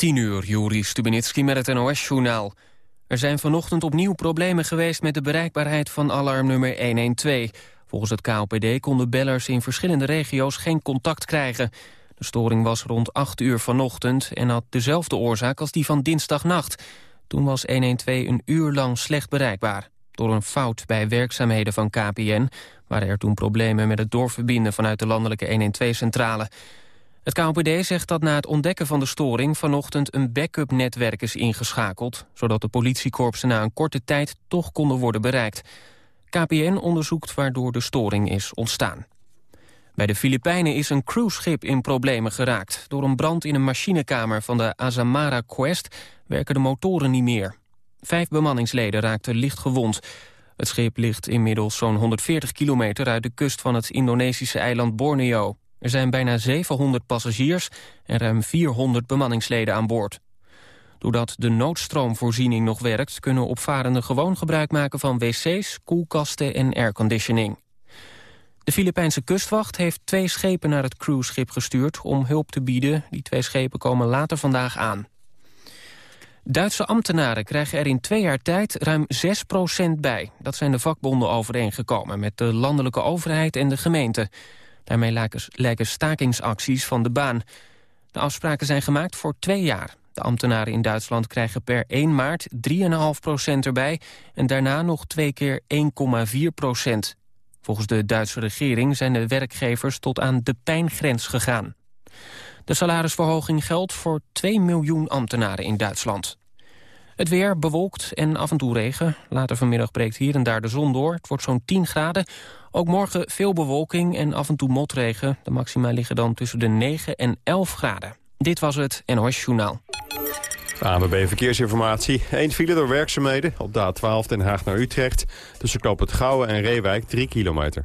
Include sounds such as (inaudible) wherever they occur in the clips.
10 uur, Juri Stubenitski met het NOS-journaal. Er zijn vanochtend opnieuw problemen geweest met de bereikbaarheid van alarmnummer 112. Volgens het KOPD konden bellers in verschillende regio's geen contact krijgen. De storing was rond 8 uur vanochtend en had dezelfde oorzaak als die van dinsdagnacht. Toen was 112 een uur lang slecht bereikbaar. Door een fout bij werkzaamheden van KPN waren er toen problemen met het doorverbinden vanuit de landelijke 112-centrale. Het KOPD zegt dat na het ontdekken van de storing vanochtend een backup netwerk is ingeschakeld, zodat de politiekorpsen na een korte tijd toch konden worden bereikt. KPN onderzoekt waardoor de storing is ontstaan. Bij de Filipijnen is een cruiseschip in problemen geraakt. Door een brand in een machinekamer van de Azamara Quest werken de motoren niet meer. Vijf bemanningsleden raakten licht gewond. Het schip ligt inmiddels zo'n 140 kilometer uit de kust van het Indonesische eiland Borneo. Er zijn bijna 700 passagiers en ruim 400 bemanningsleden aan boord. Doordat de noodstroomvoorziening nog werkt... kunnen opvarenden gewoon gebruik maken van wc's, koelkasten en airconditioning. De Filipijnse kustwacht heeft twee schepen naar het cruiseschip gestuurd... om hulp te bieden. Die twee schepen komen later vandaag aan. Duitse ambtenaren krijgen er in twee jaar tijd ruim 6% bij. Dat zijn de vakbonden overeengekomen met de landelijke overheid en de gemeente. Daarmee lijken stakingsacties van de baan. De afspraken zijn gemaakt voor twee jaar. De ambtenaren in Duitsland krijgen per 1 maart 3,5 procent erbij... en daarna nog twee keer 1,4 procent. Volgens de Duitse regering zijn de werkgevers tot aan de pijngrens gegaan. De salarisverhoging geldt voor 2 miljoen ambtenaren in Duitsland. Het weer bewolkt en af en toe regen. Later vanmiddag breekt hier en daar de zon door. Het wordt zo'n 10 graden. Ook morgen veel bewolking en af en toe motregen. De maxima liggen dan tussen de 9 en 11 graden. Dit was het NOS Journaal. ANWB Verkeersinformatie. Eén file door werkzaamheden op de A12 Den Haag naar Utrecht. Tussen Knoop het Gouwen en Reewijk 3 kilometer.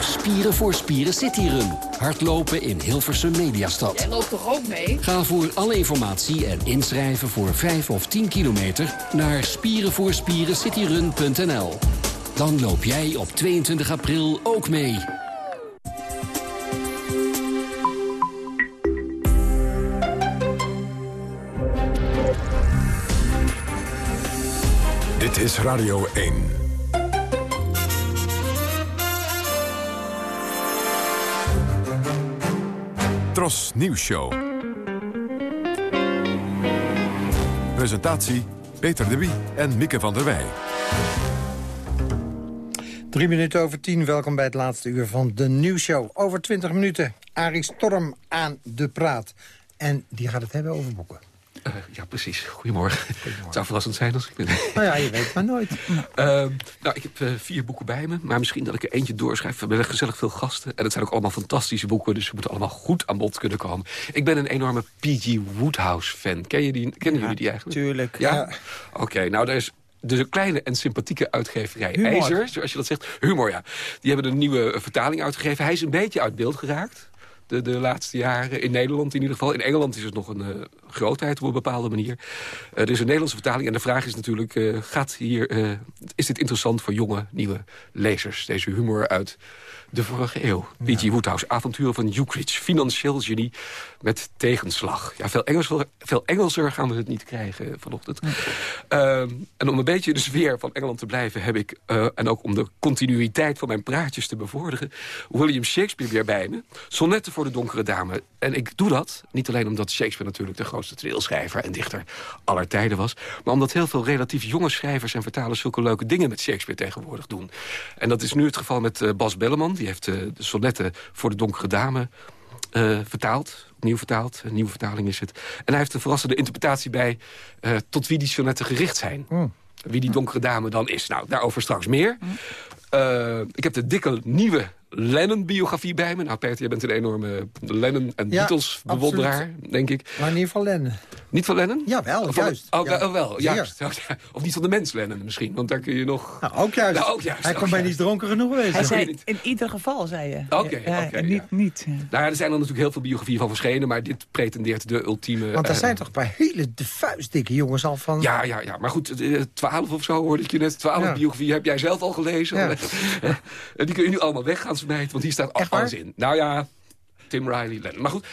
De Spieren voor Spieren City Run. Hardlopen in Hilversum Mediastad. Jij loopt toch ook mee? Ga voor alle informatie en inschrijven voor 5 of 10 kilometer... naar spierenvoorspierencityrun.nl. Dan loop jij op 22 april ook mee. Dit is Radio 1. Tros Nieuws Show. Presentatie Peter de Wie en Mieke van der Wij. Drie minuten over tien, welkom bij het laatste uur van de nieuwsshow. Over twintig minuten, Arie Storm aan de praat. En die gaat het hebben over boeken. Uh, ja, precies. (laughs) Goedemorgen. Het zou verrassend zijn als ik ben. Nou ja, je weet maar nooit. Uh, (laughs) nou, ik heb uh, vier boeken bij me. Maar misschien dat ik er eentje doorschrijf. We hebben gezellig veel gasten. En het zijn ook allemaal fantastische boeken. Dus ze moeten allemaal goed aan bod kunnen komen. Ik ben een enorme P.G. Woodhouse-fan. Ken je die, kennen jullie die eigenlijk? Tuurlijk. Ja? ja. Oké, nou, daar is de kleine en sympathieke uitgeverij Humor. IJzer, zoals je dat zegt. Humor, ja. Die hebben een nieuwe vertaling uitgegeven. Hij is een beetje uit beeld geraakt. De, de, laatste jaren. In Nederland in ieder geval. In Engeland is het nog een uh, grootheid op een bepaalde manier. Uh, er is een Nederlandse vertaling. En de vraag is natuurlijk, uh, gaat hier, is dit interessant voor jonge, nieuwe lezers? Deze humor uit de vorige eeuw. P.G. Ja. Woodhouse, avonturen van Ukridge. Financieel genie met tegenslag. Ja, veel, Engelser, veel Engelser gaan we het niet krijgen vanochtend. Ja. Uh, en om een beetje de sfeer van Engeland te blijven... heb ik, uh, en ook om de continuïteit van mijn praatjes te bevorderen... William Shakespeare weer bij me. Sonnetten voor de donkere dame. En ik doe dat, niet alleen omdat Shakespeare natuurlijk... de grootste toneelschrijver en dichter aller tijden was... maar omdat heel veel relatief jonge schrijvers en vertalers... zulke leuke dingen met Shakespeare tegenwoordig doen. En dat is nu het geval met uh, Bas Belleman. Die heeft uh, de sonnetten voor de donkere dame uh, vertaald. Opnieuw vertaald. Een nieuwe vertaling is het. En hij heeft een verrassende interpretatie bij... Uh, tot wie die sonnetten gericht zijn. Mm. Wie die donkere dame dan is. Nou, daarover straks meer. Mm. Uh, ik heb de dikke nieuwe Lennon-biografie bij me. Nou, Peter, jij bent een enorme Lennon- en Ja, Beatles-bewonderaar, denk ik. Maar niet van Lennon. Niet van Lennon? Jawel, Of van- juist. Oh, Ja. wel, juist. Of niet van de mens Lennon misschien, want daar kun je nog... Nou, ook juist. Nou, ook juist, Hij ook kon bij niet dronken genoeg wezen. Hij zei, niet. in ieder geval, zei je. Oké, Ja, en niet, ja. niet. Nou, ja, er zijn er natuurlijk heel veel biografieën van verschenen... maar dit pretendeert de ultieme... Want er eh, zijn toch een paar hele de vuistdikke jongens al van... Ja, ja, ja. Maar goed, eh, twaalf of zo hoorde ik je net. Twaalf Ja. biografieën heb jij zelf al gelezen. (laughs) En die kun je nu allemaal weg smijten, want hier staat Echt waar? alles in. Nou ja, Tim Riley, Lennon. Maar goed,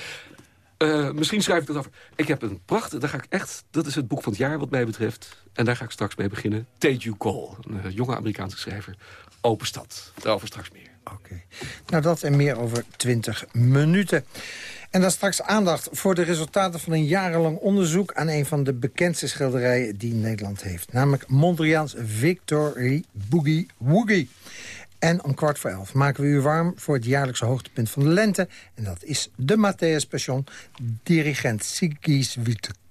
eh, misschien schrijf ik dat af. Ik heb een prachtig, daar ga ik echt, dat is het boek van het jaar wat mij betreft. En daar ga ik straks mee beginnen. Teju Cole, een eh, jonge Amerikaanse schrijver. Open stad, daarover straks meer. Oké. Nou, dat en meer over 20 minuten. En dan straks aandacht voor de resultaten van een jarenlang onderzoek... aan een van de bekendste schilderijen die Nederland heeft. Namelijk Mondriaans Victory Boogie Woogie. En om kwart voor elf maken we u warm voor het jaarlijkse hoogtepunt van de lente. En dat is de Matthäus Passion. Dirigent Sigis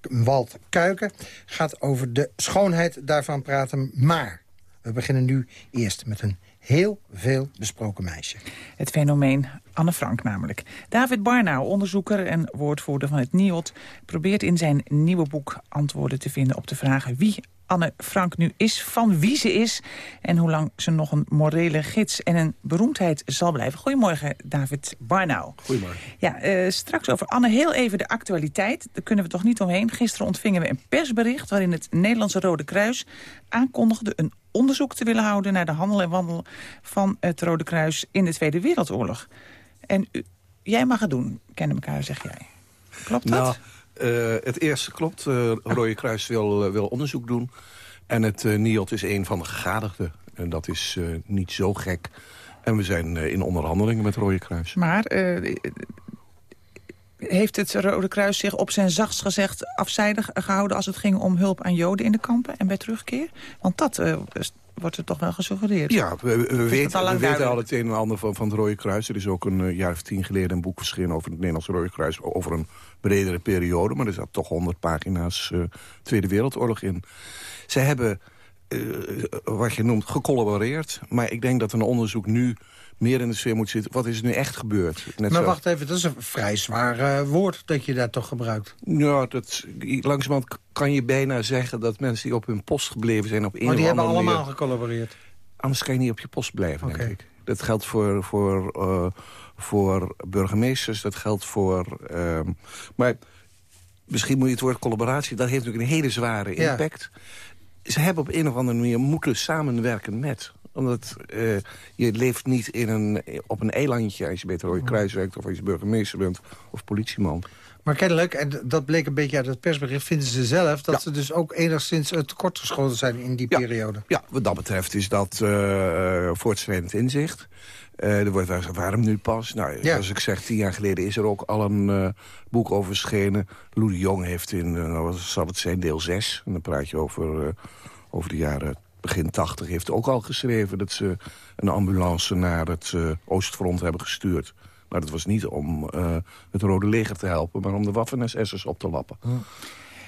Wald Kuiken gaat over de schoonheid daarvan praten. Maar we beginnen nu eerst met een heel veel besproken meisje. Het fenomeen Anne Frank namelijk. David Barnau, onderzoeker en woordvoerder van het NIOD... probeert in zijn nieuwe boek antwoorden te vinden op de vragen... wie Anne Frank nu is, van wie ze is... en hoe lang ze nog een morele gids en een beroemdheid zal blijven. Goedemorgen, David Barnau. Goedemorgen. Ja, eh, straks over Anne heel even de actualiteit. Daar kunnen we toch niet omheen. Gisteren ontvingen we een persbericht... waarin het Nederlandse Rode Kruis aankondigde... een onderzoek te willen houden naar de handel en wandel... van het Rode Kruis in de Tweede Wereldoorlog. En u- jij mag het doen, kennen elkaar, zeg jij. Klopt dat? Nou, eh, het eerste klopt. eh Rode Kruis wil, eh, wil onderzoek doen. En het eh NIOD is een van de gegadigden. En dat is niet zo gek. En we zijn in onderhandelingen met Rode Kruis. Maar heeft het Rode Kruis zich op zijn zachtst gezegd afzijdig gehouden... als het ging om hulp aan Joden in de kampen en bij terugkeer? Want dat wordt er toch wel gesuggereerd. Ja, we, we- we al weten, we al duidelijk? het een en ander van, van het Rode Kruis. Er is ook een jaar of tien geleden een boek verschenen over het Nederlandse Rode Kruis. Over een bredere periode, maar er zat toch honderd pagina's eh, Tweede Wereldoorlog in. Zij hebben, eh, wat je noemt, gecollaboreerd. Maar ik denk dat een onderzoek nu meer in de sfeer moet zitten. Wat is er nu echt gebeurd? Net Maar zo- wacht even, dat is een vrij zwaar eh, woord dat je daar toch gebruikt. Ja, dat, langzamerhand kan je bijna zeggen dat mensen die op hun post gebleven zijn... op een Maar die of hebben allemaal manier- gecollaboreerd. Anders kan je niet op je post blijven, Oké. denk ik. Dat geldt voor, voor, eh, voor burgemeesters, dat geldt voor... ehm, maar misschien moet je het woord collaboratie... dat heeft natuurlijk een hele zware Ja. impact. Ze hebben op een of andere manier moeten samenwerken met omdat eh, je leeft niet in een, op een eilandje... als je bij het Rode Kruis werkt of als je burgemeester bent of politieman. Maar kennelijk, en dat bleek een beetje uit het persbericht... vinden ze zelf dat Ja. ze dus ook enigszins uh, tekortgeschoten zijn in die Ja. periode. Ja, wat dat betreft is dat eh voortschrijdend inzicht. Eh, er wordt wel gezegd, waarom nu pas? Nou, Ja. als ik zeg, tien jaar geleden is er ook al een eh, boek over verschenen. Lou de Jong heeft in, eh, nou, wat zal het zijn, deel 6. En dan praat je over, eh, over de jaren begin 80. Heeft ook al geschreven dat ze een ambulance naar het eh, Oostfront hebben gestuurd. Maar dat was niet om eh, het Rode Leger te helpen... maar om de Waffen-SS'ers op te lappen.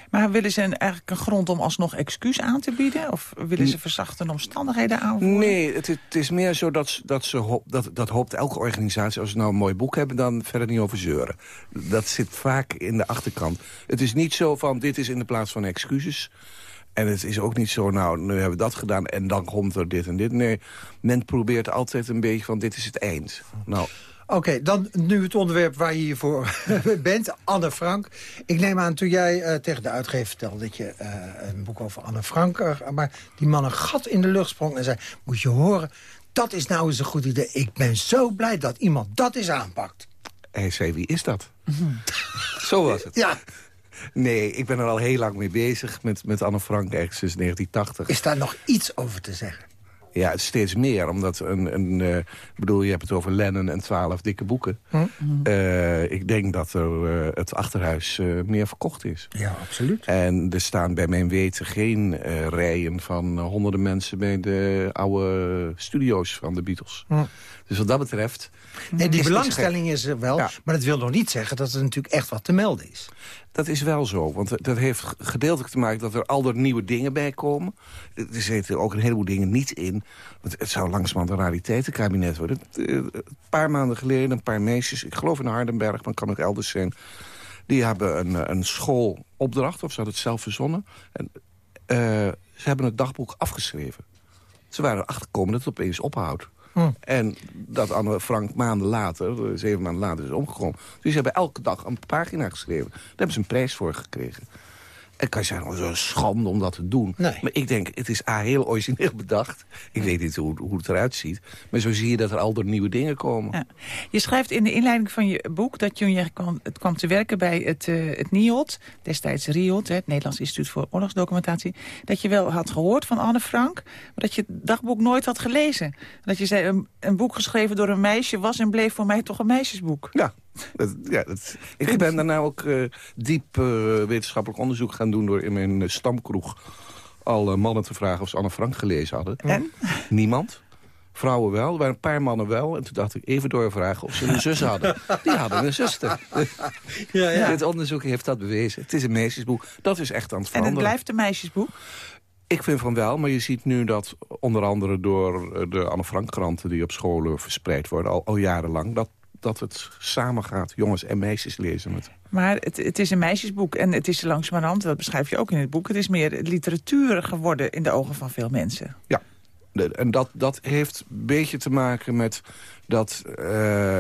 Maar willen ze eigenlijk een grond om alsnog excuus aan te bieden? Of willen ze verzachtende omstandigheden aanvoeren? Nee, het, het is meer zo dat, dat, ze hoop, dat, dat hoopt elke organisatie... als ze nou een mooi boek hebben, dan verder niet over zeuren. Dat zit vaak in de achterkant. Het is niet zo van, dit is in de plaats van excuses... En het is ook niet zo, nou, nu hebben we dat gedaan... en dan komt er dit en dit. Nee, men probeert altijd een beetje van, dit is het eind. Nou, Oké, dan nu het onderwerp waar je hier voor (laughs) bent, Anne Frank. Ik neem aan, toen jij eh, tegen de uitgever vertelde dat je eh, een boek over Anne Frank... eh, maar die man een gat in de lucht sprong en zei... moet je horen, dat is nou eens een goed idee. Ik ben zo blij dat iemand dat eens aanpakt. hij zei, wie is dat? (laughs) zo was het. Ja, Nee, ik ben er al heel lang mee bezig met, met Anne Frank, eigenlijk sinds 1980. is daar nog iets over te zeggen? Ja, steeds meer. Omdat een, een eh, bedoel, je hebt het over Lennon en twaalf dikke boeken. Eh, ik denk dat er, eh, het achterhuis meer verkocht is. Ja, absoluut. En er staan bij mijn weten geen rijen van honderden mensen... bij de oude studio's van de Beatles. Dus wat dat betreft... Nee, die is belangstelling is er wel, Ja. maar dat wil nog niet zeggen dat er natuurlijk echt wat te melden is. Dat is wel zo. Want dat heeft gedeeltelijk te maken dat er al nieuwe dingen bij komen. Er zitten ook een heleboel dingen niet in. Want het zou langzamerhand een rariteitenkabinet worden. Een paar maanden geleden, een paar meisjes... ik geloof in Hardenberg, maar kan ook elders zijn... die hebben een, een schoolopdracht, of ze hadden het zelf verzonnen. En, uh, ze hebben het dagboek afgeschreven. Ze waren erachter gekomen dat het opeens ophoudt. Hm. En dat Anne Frank maanden later, zeven maanden later, is omgekomen. Dus ze hebben elke dag een pagina geschreven. Daar hebben ze een prijs voor gekregen. En kan je zeggen, zo'n schande om dat te doen. Maar ik denk, het is A, heel origineel bedacht. Ik weet niet hoe, hoe het eruit ziet. Maar zo zie je dat er al door nieuwe dingen komen. Ja. Je schrijft in de inleiding van je boek dat je kwam, het kwam te werken bij het, uh, het NIOD. Destijds RIOD, het Nederlands Instituut voor Oorlogsdocumentatie. Dat je wel had gehoord van Anne Frank. Maar dat je het dagboek nooit had gelezen. Dat je zei, een, een boek geschreven door een meisje was en bleef voor mij toch een meisjesboek. Ja, ja, ik ben daarna ook uh, diep uh, wetenschappelijk onderzoek gaan doen... door in mijn uh, stamkroeg alle mannen te vragen of ze Anne Frank gelezen hadden. En? Niemand. Vrouwen wel, er waren een paar mannen wel. En toen dacht ik even doorvragen of ze een zus hadden. Die hadden een zuster. (laughs) Ja, ja. Dit onderzoek heeft dat bewezen. Het is een meisjesboek. Dat is echt aan het veranderen. En het blijft een meisjesboek? Ik vind van wel, maar je ziet nu dat onder andere door de Anne Frank kranten... die op scholen verspreid worden, al, al jarenlang... dat dat het samen gaat, jongens en meisjes lezen het. Maar het, het is een meisjesboek en het is langzamerhand, dat beschrijf je ook in het boek... het is meer literatuur geworden in de ogen van veel mensen. Ja, en dat, dat heeft een beetje te maken met dat uh,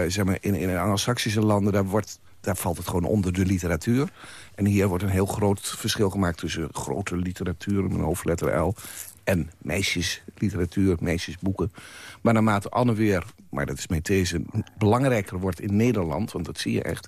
zeg maar in, in Anglo-Saxische landen... Daar, wordt, daar valt het gewoon onder de literatuur. En hier wordt een heel groot verschil gemaakt tussen grote literatuur... met een hoofdletter L en meisjesliteratuur, meisjesboeken. Maar naarmate Anne weer, maar dat is met deze, belangrijker wordt in Nederland... want dat zie je echt...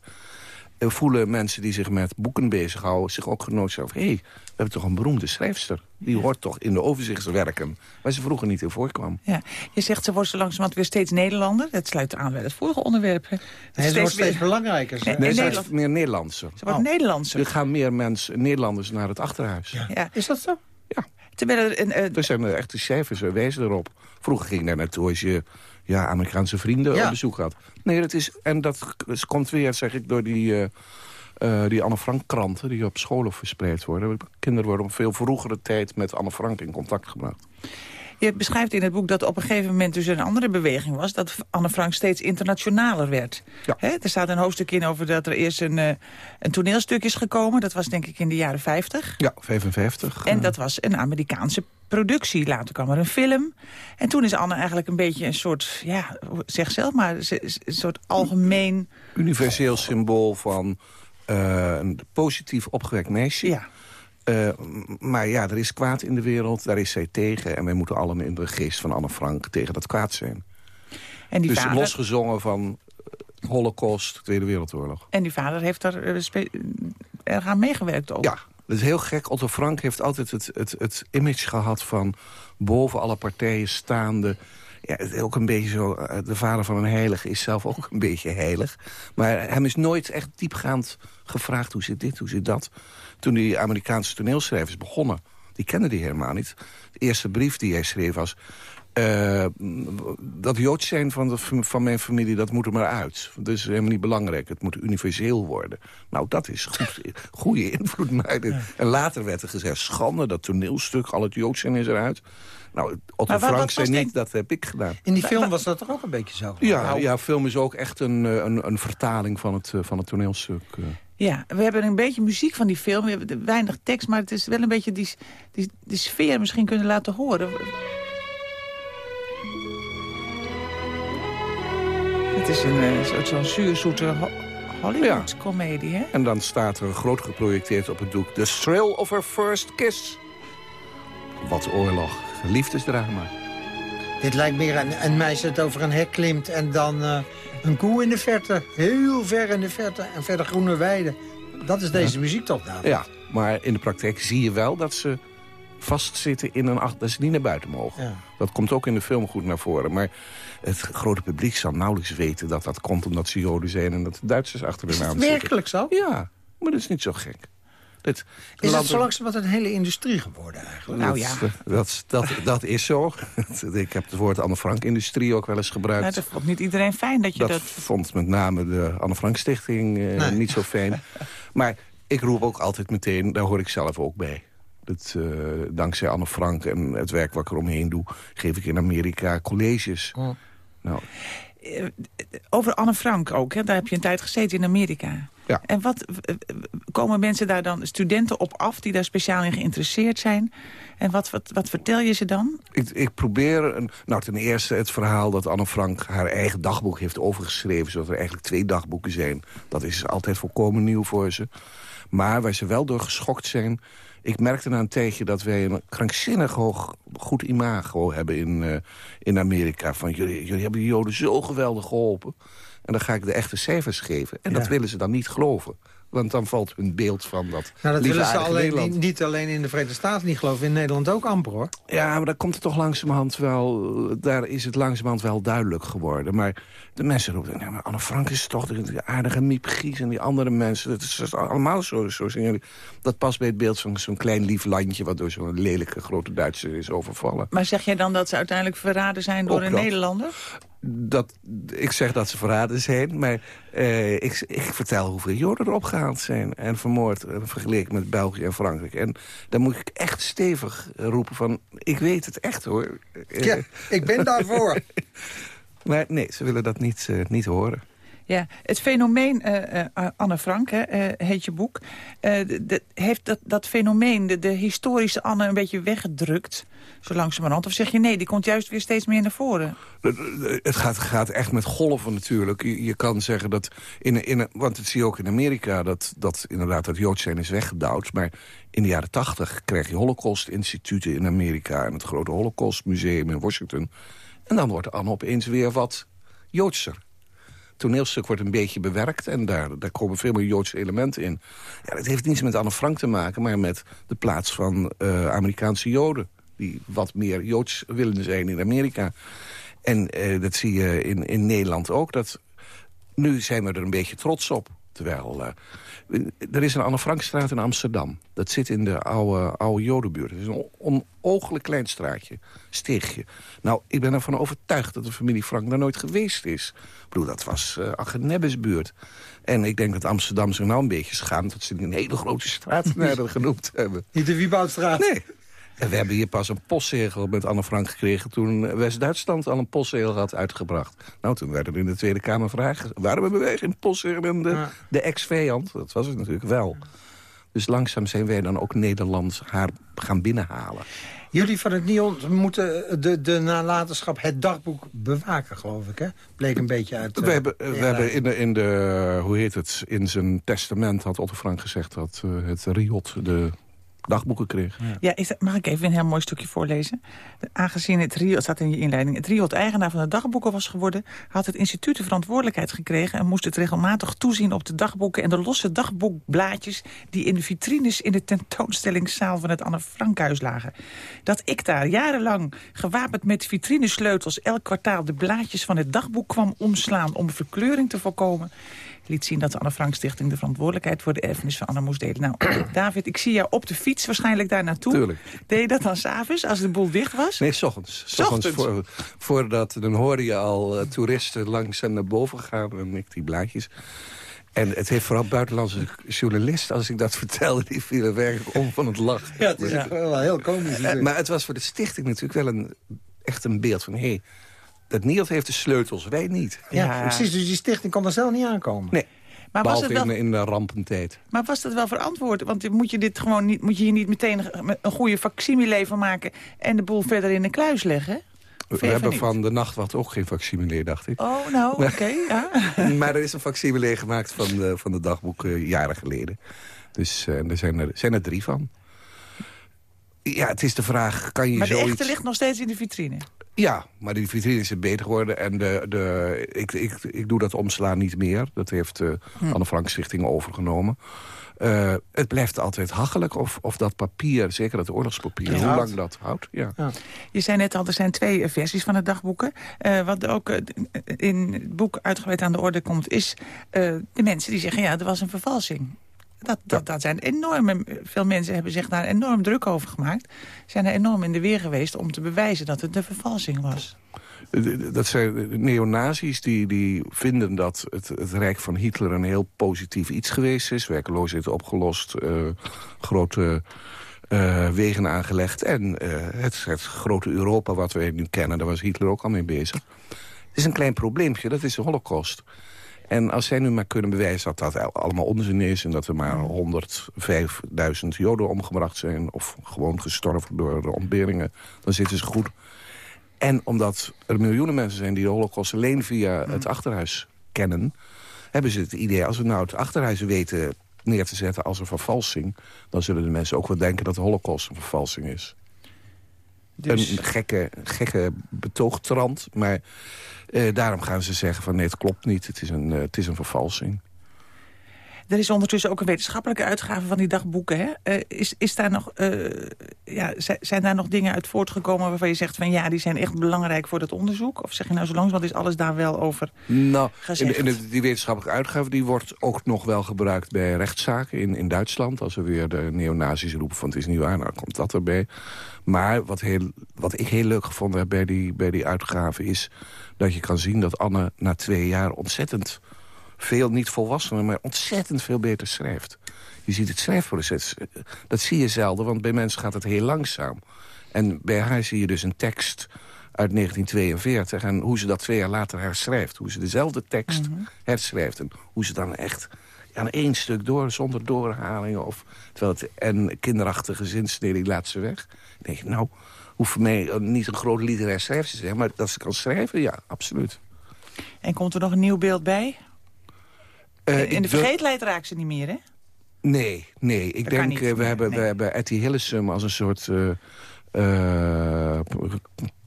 Eh, voelen mensen die zich met boeken bezighouden zich ook genoodzaakt... hé, hey, we hebben toch een beroemde schrijfster. Die hoort toch in de overzichtswerken, waar ze vroeger niet in voorkwam. Ja. Je zegt ze wordt zo langzamerhand weer steeds Nederlander. Dat sluit aan bij het vorige onderwerp. Nee, ze steeds wordt steeds belangrijker. Nee, nee, ze wordt meer Nederlandser. Ze wordt oh. Nederlandser. Er gaan meer mensen, Nederlanders naar het achterhuis. Ja. ja. Is dat zo? Ja. Terwijl er, een, er zijn echte cijfers, we wijzen erop. Vroeger ging daar naartoe als je ja, Amerikaanse vrienden op bezoek had. Nee, dat is, en dat, komt weer, zeg ik, door die, uh, uh, die Anne Frank kranten... die op scholen verspreid worden. Kinderen worden op veel vroegere tijd met Anne Frank in contact gebracht. Je beschrijft in het boek dat op een gegeven moment dus een andere beweging was. Dat Anne Frank steeds internationaler werd. Ja. er staat een hoofdstuk in over dat er eerst een, uh, een toneelstuk is gekomen. Dat was denk ik in de jaren 50. Ja, 55. En dat was een Amerikaanse productie. Later kwam er een film. En toen is Anne eigenlijk een beetje een soort, ja, zeg zelf maar, een soort algemeen... Universeel symbool van uh, een positief opgewekt meisje. Ja. Uh, maar ja, er is kwaad in de wereld, daar is zij tegen. En wij moeten allemaal in de geest van Anne Frank tegen dat kwaad zijn. En die dus vader... losgezongen van Holocaust, Tweede Wereldoorlog. En die vader heeft daar uh, erg aan meegewerkt ook. Ja, dat is heel gek. Otto Frank heeft altijd het, het, het image gehad van boven alle partijen staande... Ja, ook een beetje zo, eh, de vader van een heilige is zelf ook een beetje heilig. Maar hem is nooit echt diepgaand gevraagd hoe zit dit, hoe zit dat. Toen die Amerikaanse toneelschrijvers begonnen, die kenden die helemaal niet. De eerste brief die hij schreef was... Uh, dat Joods zijn van, de, van mijn familie, dat moet er maar uit. Dat is helemaal niet belangrijk. Het moet universeel worden. Nou, dat is goed, goede invloed. En later werd er gezegd, schande, dat toneelstuk, al het Joods zijn is eruit. Nou, Otto Frank zei niet, dat heb ik gedaan. In die film was dat toch ook een beetje zo? Ja, nou, ja film is ook echt een, eh, een, een vertaling van het, eh, van het toneelstuk. Ja, we hebben een beetje muziek van die film. We hebben weinig tekst, maar het is wel een beetje die, die, die sfeer misschien kunnen laten horen. Het is een soort zo'n zuurzoete Hollywood-comedie, hè? En dan staat er groot geprojecteerd op het doek... The Thrill of Her First Kiss. Wat oorlog. Liefdesdrama. Dit lijkt meer een, een meisje dat over een hek klimt en dan... Uh, een koe in de verte, heel ver in de verte en verder groene weiden. Dat is deze muziek toch, David? Ja, maar in de praktijk zie je wel dat ze vastzitten in een acht... dat ze niet naar buiten mogen. Dat komt ook in de film goed naar voren. Maar het grote publiek zal nauwelijks weten dat dat komt omdat ze Joden zijn... en dat de Duitsers achter de naam zitten. werkelijk zo? Ja, maar dat is niet zo gek. Dit, is het zo langzamerhand een hele industrie geworden eigenlijk? Nou ja. Dat, dat, dat, is zo. (laughs) Ik heb het woord Anne Frank-industrie ook wel eens gebruikt. Nou, dat vond niet iedereen fijn dat je dat... Dat vond met name de Anne Frank Stichting uh, niet zo fijn. (laughs) Maar ik roep ook altijd meteen, daar hoor ik zelf ook bij. Dat, uh, dankzij Anne Frank en het werk wat ik eromheen doe... geef ik in Amerika colleges. Oh. Nou. Uh, over Anne Frank ook, hè? daar heb je een tijd gezeten in Amerika. Ja. En wat komen mensen daar dan, studenten op af... die daar speciaal in geïnteresseerd zijn? En wat, wat, wat vertel je ze dan? Ik, ik probeer, een, nou ten eerste het verhaal dat Anne Frank haar eigen dagboek heeft overgeschreven... zodat er eigenlijk twee dagboeken zijn. Dat is altijd volkomen nieuw voor ze. Maar waar ze wel door geschokt zijn... Ik merkte na een tijdje dat wij een krankzinnig hoog, goed imago hebben in, uh, in Amerika. Van jullie, jullie hebben de Joden zo geweldig geholpen. En dan ga ik de echte cijfers geven. En dat willen ze dan niet geloven. Want dan valt hun beeld van dat Nou, dat willen ze alleen, niet, niet alleen in de Verenigde Staten niet geloven. In Nederland ook amper, hoor. Ja, maar dan komt het toch langzamerhand wel... Daar is het langzamerhand wel duidelijk geworden. Maar de mensen roepen... Nou, maar Anne Frank is toch de, aardige Miep Gies en die andere mensen. Dat is, dat is allemaal zo, zo. Dat past bij het beeld van zo'n klein lief landje... wat door zo'n lelijke grote Duitser is overvallen. Maar zeg jij dan dat ze uiteindelijk verraden zijn door Ook een dat. Nederlander? Dat, ik zeg dat ze verraden zijn, maar eh, ik, ik vertel hoeveel Joden er opgehaald zijn... en vermoord, eh, vergeleken met België en Frankrijk. En dan moet ik echt stevig roepen van... ik weet het echt, hoor. Ja, ik ben daarvoor. (laughs) Maar nee, ze willen dat niet, eh, niet horen. Ja, het fenomeen eh, eh, Anne Frank, hè, heet je boek... de- heeft dat, dat fenomeen, de, de historische Anne, een beetje weggedrukt... zo langzamerhand? Of zeg je nee, die komt juist weer steeds meer naar voren? Het gaat, gaat echt met golven natuurlijk. Je, je kan zeggen dat, in, in, want het zie je ook in Amerika... dat, dat inderdaad het Joods zijn is weggedouwd. Maar in de jaren tachtig kreeg je Holocaust-instituten in Amerika... en het grote Holocaust-museum in Washington. En dan wordt Anne opeens weer wat Joodser. Het toneelstuk wordt een beetje bewerkt en daar, daar komen veel meer Joodse elementen in. Ja, dat heeft niets met Anne Frank te maken, maar met de plaats van eh, Amerikaanse Joden. Die wat meer Joods willen zijn in Amerika. En eh, dat zie je in, in Nederland ook. Dat, nu zijn we er een beetje trots op. Terwijl, eh, er is een Anne Frankstraat in Amsterdam. Dat zit in de oude, oude Jodenbuurt. Het is een on- onooglijk klein straatje, steegje. Nou, ik ben ervan overtuigd dat de familie Frank daar nooit geweest is. Ik bedoel, dat was uh, Achenebbesbuurt. En ik denk dat Amsterdam zich nou een beetje schaamt... dat ze een hele grote straat (laughs) naar genoemd hebben. Niet de Wieboudstraat. Nee. En we hebben hier pas een postzegel met Anne Frank gekregen... toen West-Duitsland al een postzegel had uitgebracht. Nou, toen werden er in de Tweede Kamer vragen... waarom hebben wij geen postzegel in de, Ja. de ex-vijand? Dat was het natuurlijk wel. Dus langzaam zijn wij dan ook Nederland haar gaan binnenhalen. Jullie van het NION moeten de, de nalatenschap, het dagboek bewaken, geloof ik, hè? Bleek een beetje uit... eh, we hebben, we hebben in, de, in de, hoe heet het, in zijn testament had Otto Frank gezegd... dat eh, het Riot de dagboeken kreeg. Ja, is dat, mag ik even een heel mooi stukje voorlezen? Aangezien het Rio, het staat in je inleiding, het Rio het eigenaar van de dagboeken was geworden, had het instituut de verantwoordelijkheid gekregen en moest het regelmatig toezien op de dagboeken en de losse dagboekblaadjes die in de vitrines in de tentoonstellingszaal van het Anne Frankhuis lagen. Dat ik daar jarenlang gewapend met vitrinesleutels elk kwartaal de blaadjes van het dagboek kwam omslaan om verkleuring te voorkomen, liet zien dat de Anne Frank Stichting de verantwoordelijkheid voor de erfenis van Anne moest delen. Nou, (clears throat) David, ik zie jou op de fiets waarschijnlijk daar naartoe. Tuurlijk. Deed je dat dan s'avonds, als de boel dicht was? Nee, s ochtends. S Ochtends? ochtends voor, voordat, dan hoor je al eh, toeristen langs en naar boven gaan. En ik die blaadjes. En het heeft vooral buitenlandse journalisten, als ik dat (laughs) vertelde... die vielen werkelijk om van het lachen. Ja, het is Maar- wel heel komisch. Eh, natuurlijk. maar het was voor de stichting natuurlijk wel een, echt een beeld van... hé, hey, dat Niels heeft de sleutels, wij niet. ja, Ja. precies, dus die stichting kon er zelf niet aankomen. Nee, Maar was, behalve het wel, in, in de rampentijd. maar was dat wel verantwoord? Want moet je, dit gewoon niet, moet je hier niet meteen een goede facsimile van maken... en de boel verder in de kluis leggen? We hebben van de nachtwacht ook geen facsimile, dacht ik. Oh, nou, (laughs) oké, ja. (laughs) maar er is een facsimile gemaakt van de, van de dagboek eh, jaren geleden. Dus eh, er zijn er, zijn er drie van. Ja, het is de vraag, kan je Maar de zoiets... echte ligt nog steeds in de vitrine. Ja, maar die vitrine is beter geworden. En de, de, ik, ik, ik doe dat omslaan niet meer. Dat heeft de Hm. Anne Frank Stichting overgenomen. Eh, het blijft altijd hachelijk of, of dat papier, zeker dat oorlogspapier, hoe lang dat houdt. Ja. Je zei net al, er zijn twee eh, versies van de dagboeken. Eh, wat ook eh, in het boek uitgebreid aan de orde komt... is eh, de mensen die zeggen, ja, er was een vervalsing. Dat, dat, dat zijn enorme... Veel mensen hebben zich daar enorm druk over gemaakt. Zijn er enorm in de weer geweest om te bewijzen dat het een vervalsing was. Dat zijn neonazis die, die vinden dat het, het Rijk van Hitler een heel positief iets geweest is. Werkeloosheid opgelost, uh, grote uh, wegen aangelegd. En uh, het, het grote Europa wat we nu kennen, daar was Hitler ook al mee bezig. Het is een klein probleempje, dat is de holocaust. En als zij nu maar kunnen bewijzen dat dat allemaal onzin is... en dat er maar 105.000 Joden omgebracht zijn... of gewoon gestorven door de ontberingen, dan zitten ze goed. En omdat er miljoenen mensen zijn die de holocaust alleen via het achterhuis kennen... hebben ze het idee, als we nou het achterhuis weten neer te zetten als een vervalsing... dan zullen de mensen ook wel denken dat de holocaust een vervalsing is. Dus... Een gekke, gekke betoogtrand, maar eh, daarom gaan ze zeggen van nee, het klopt niet. Het is een, uh, het is een vervalsing. Er is ondertussen ook een wetenschappelijke uitgave van die dagboeken. Hè? Uh, is, is daar nog, ja, zijn daar nog dingen uit voortgekomen waarvan je zegt... van ja, die zijn echt belangrijk voor dat onderzoek? Of zeg je nou zo wat is alles daar wel over nou, gezegd? In die wetenschappelijke uitgave die wordt ook nog wel gebruikt bij rechtszaken in, in Duitsland. Als we weer de neonazis roepen van het is niet waar, nou komt dat erbij. Maar wat, heel, wat ik heel leuk gevonden heb bij die, bij die uitgave is... dat je kan zien dat Anne na twee jaar ontzettend veel niet-volwassenen... maar ontzettend veel beter schrijft. Je ziet het schrijfproces, dat zie je zelden, want bij mensen gaat het heel langzaam. En bij haar zie je dus een tekst uit 1942... en hoe ze dat twee jaar later herschrijft. Hoe ze dezelfde tekst mm herschrijft. En hoe ze dan echt aan één stuk door, zonder doorhalingen... Of, terwijl het, en kinderachtige zinsnede laat ze weg. Dan denk je, nou, hoeft voor mij niet een grote literair schrijver te zijn... maar dat ze kan schrijven, ja, absoluut. En komt er nog een nieuw beeld bij? Uh, in de vergeetlijst raakt ze niet meer, hè? Nee, nee. Ik denk, uh, we, hebben, nee. we hebben Etty Hillesum als een soort uh,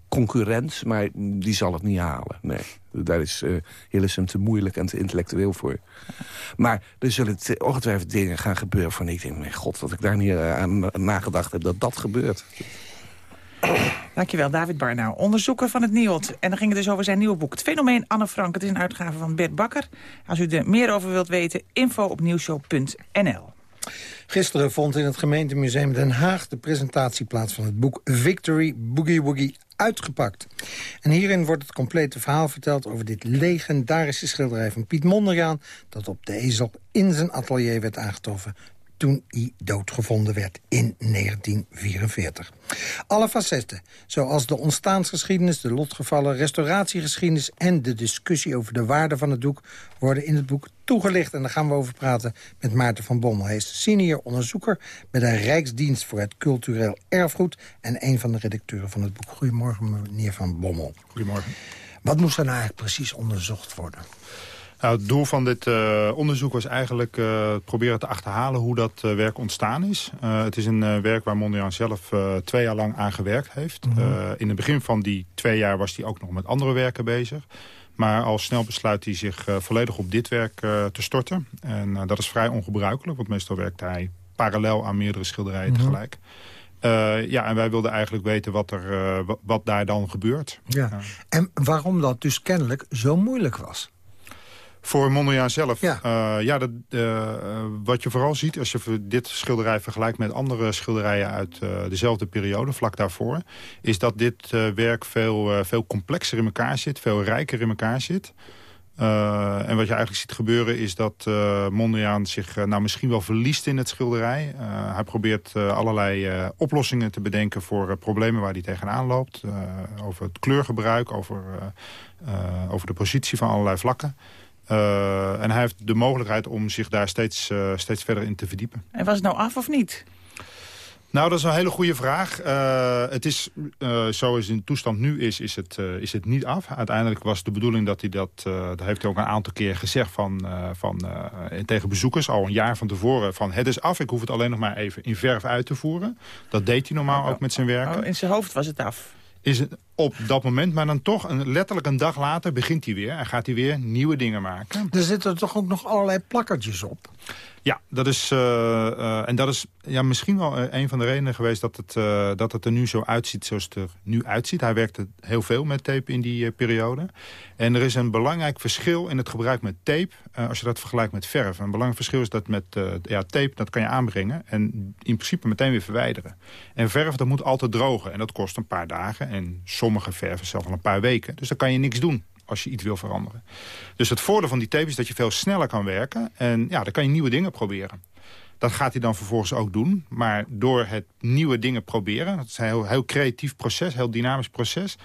concurrent, maar die zal het niet halen. Nee, daar is uh, Hillesum te moeilijk en te intellectueel voor. Maar er zullen ongetwijfeld dingen gaan gebeuren van ik denk, mijn god, dat ik daar niet aan nagedacht heb dat dat gebeurt. Dankjewel, David Barnau, onderzoeker van het NIOD. En dan ging het dus over zijn nieuwe boek. Het fenomeen Anne Frank. Het is een uitgave van Bert Bakker. Als u er meer over wilt weten, info op nieuwshow.nl. Gisteren vond in het gemeentemuseum Den Haag de presentatie plaats van het boek Victory Boogie Woogie uitgepakt. En hierin wordt het complete verhaal verteld over dit legendarische schilderij van Piet Mondriaan... dat op de ezel in zijn atelier werd aangetroffen toen hij doodgevonden werd in 1944. Alle facetten, zoals de ontstaansgeschiedenis, de lotgevallen, restauratiegeschiedenis en de discussie over de waarde van het doek, worden in het boek toegelicht. En daar gaan we over praten met Maarten van Bommel. Hij is senior onderzoeker bij de Rijksdienst voor het Cultureel Erfgoed en een van de redacteuren van het boek. Goedemorgen, meneer van Bommel. Goedemorgen. Wat moest er nou eigenlijk precies onderzocht worden? Nou, het doel van dit uh, onderzoek was eigenlijk uh, proberen te achterhalen hoe dat uh, werk ontstaan is. het is een werk waar Mondriaan zelf twee jaar lang aan gewerkt heeft. Mm -hmm. in het begin van die twee jaar was hij ook nog met andere werken bezig. Maar al snel besluit hij zich volledig op dit werk te storten. En dat is vrij ongebruikelijk, want meestal werkt hij parallel aan meerdere schilderijen mm -hmm. tegelijk. ja, en wij wilden eigenlijk weten wat, er, wat daar dan gebeurt. Ja. En waarom dat dus kennelijk zo moeilijk was? Voor Mondriaan zelf? Ja. Uh, ja, dat, uh, wat je vooral ziet als je dit schilderij vergelijkt met andere schilderijen uit uh, dezelfde periode, vlak daarvoor, is dat dit werk veel, veel complexer in elkaar zit, veel rijker in elkaar zit. en wat je eigenlijk ziet gebeuren is dat Mondriaan zich nou, misschien wel verliest in het schilderij. hij probeert allerlei oplossingen te bedenken voor problemen waar hij tegenaan loopt. over het kleurgebruik, over, over de positie van allerlei vlakken. Uh, en hij heeft de mogelijkheid om zich daar steeds, uh, steeds verder in te verdiepen. En was het nou af of niet? Nou, dat is een hele goede vraag. Uh, het is, zoals in de toestand nu is, is het, is het niet af. Uiteindelijk was de bedoeling dat hij dat... dat heeft hij ook een aantal keer gezegd van, van, tegen bezoekers... al een jaar van tevoren van het is af. Ik hoef het alleen nog maar even in verf uit te voeren. Dat deed hij normaal oh, ook met zijn werk. Oh, in zijn hoofd was het af? Is het, op dat moment. Maar dan toch, een, letterlijk een dag later, begint hij weer. En gaat hij weer nieuwe dingen maken. Er zitten toch ook nog allerlei plakkertjes op? Ja, dat is, uh, uh, en dat is ja, misschien wel uh, een van de redenen geweest dat het, dat het er nu zo uitziet zoals het er nu uitziet. Hij werkte heel veel met tape in die periode. En er is een belangrijk verschil in het gebruik met tape als je dat vergelijkt met verf. Een belangrijk verschil is dat met ja, tape, dat kan je aanbrengen en in principe meteen weer verwijderen. En verf, dat moet altijd drogen en dat kost een paar dagen en sommige verven zelfs al een paar weken. Dus dan kan je niks doen als je iets wil veranderen. Dus het voordeel van die tape is dat je veel sneller kan werken. En ja, dan kan je nieuwe dingen proberen. Dat gaat hij dan vervolgens ook doen. Maar door het nieuwe dingen proberen... dat is een heel, heel creatief proces, heel dynamisch proces...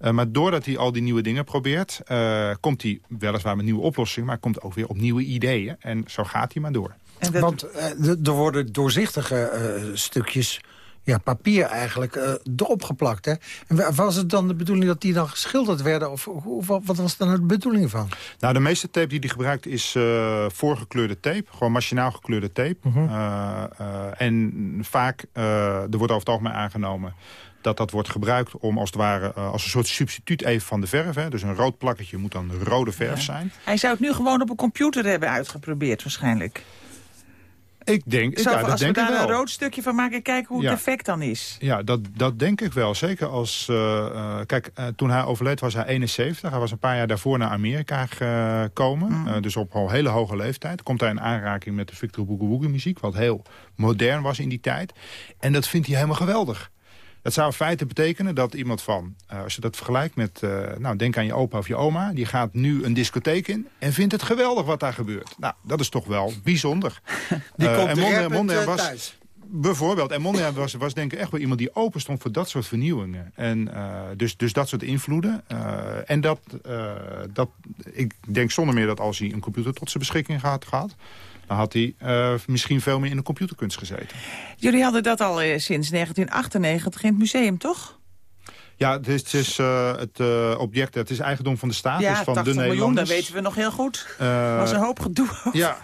Uh, maar doordat hij al die nieuwe dingen probeert... Uh, komt hij weliswaar met nieuwe oplossingen... maar komt ook weer op nieuwe ideeën. En zo gaat hij maar door. En dat... Want uh, er worden doorzichtige stukjes ja, papier eigenlijk uh, erop geplakt. Hè? En was het dan de bedoeling dat die dan geschilderd werden? Of, of wat was dan de bedoeling van? Nou, de meeste tape die hij gebruikt is uh, voorgekleurde tape. Gewoon machinaal gekleurde tape. Uh -huh. uh, en vaak, er wordt over het algemeen aangenomen dat dat wordt gebruikt om als het ware als een soort substituut even van de verf. Hè. Dus een rood plakketje moet dan rode verf ja. zijn. Hij zou het nu gewoon op een computer hebben uitgeprobeerd waarschijnlijk. Ik denk, Zo, ja, dat als denk we daar ik wel. een rood stukje van maken, kijken hoe Ja. het effect dan is. Ja, dat, dat denk ik wel. Zeker als... eh, eh, kijk, eh, toen hij overleed was hij 71. Hij was een paar jaar daarvoor naar Amerika gekomen. Mm. Dus op een hele hoge leeftijd. Komt hij in aanraking met de Victor Boogie Woogie muziek. Wat heel modern was in die tijd. En dat vindt hij helemaal geweldig. Dat zou in feite betekenen dat iemand van, eh, als je dat vergelijkt met, eh, nou denk aan je opa of je oma, die gaat nu een discotheek in en vindt het geweldig wat daar gebeurt. Nou, dat is toch wel bijzonder. (laughs) Die Eh, komt en Mondriaan- was, thuis. Bijvoorbeeld. En Mondriaan was, was denk ik echt wel iemand die open stond voor dat soort vernieuwingen. En dus, dus dat soort invloeden. En dat, dat, ik denk zonder meer dat als hij een computer tot zijn beschikking had gehad... dan had hij eh, misschien veel meer in de computerkunst gezeten. Jullie hadden dat al eh, sinds 1998 in het museum, toch? Ja, het is, het, is, eh, het object, het is eigendom van de staat. ja, dus van 80 de miljoen, dat weten we nog heel goed. Er was een hoop gedoe. Ja,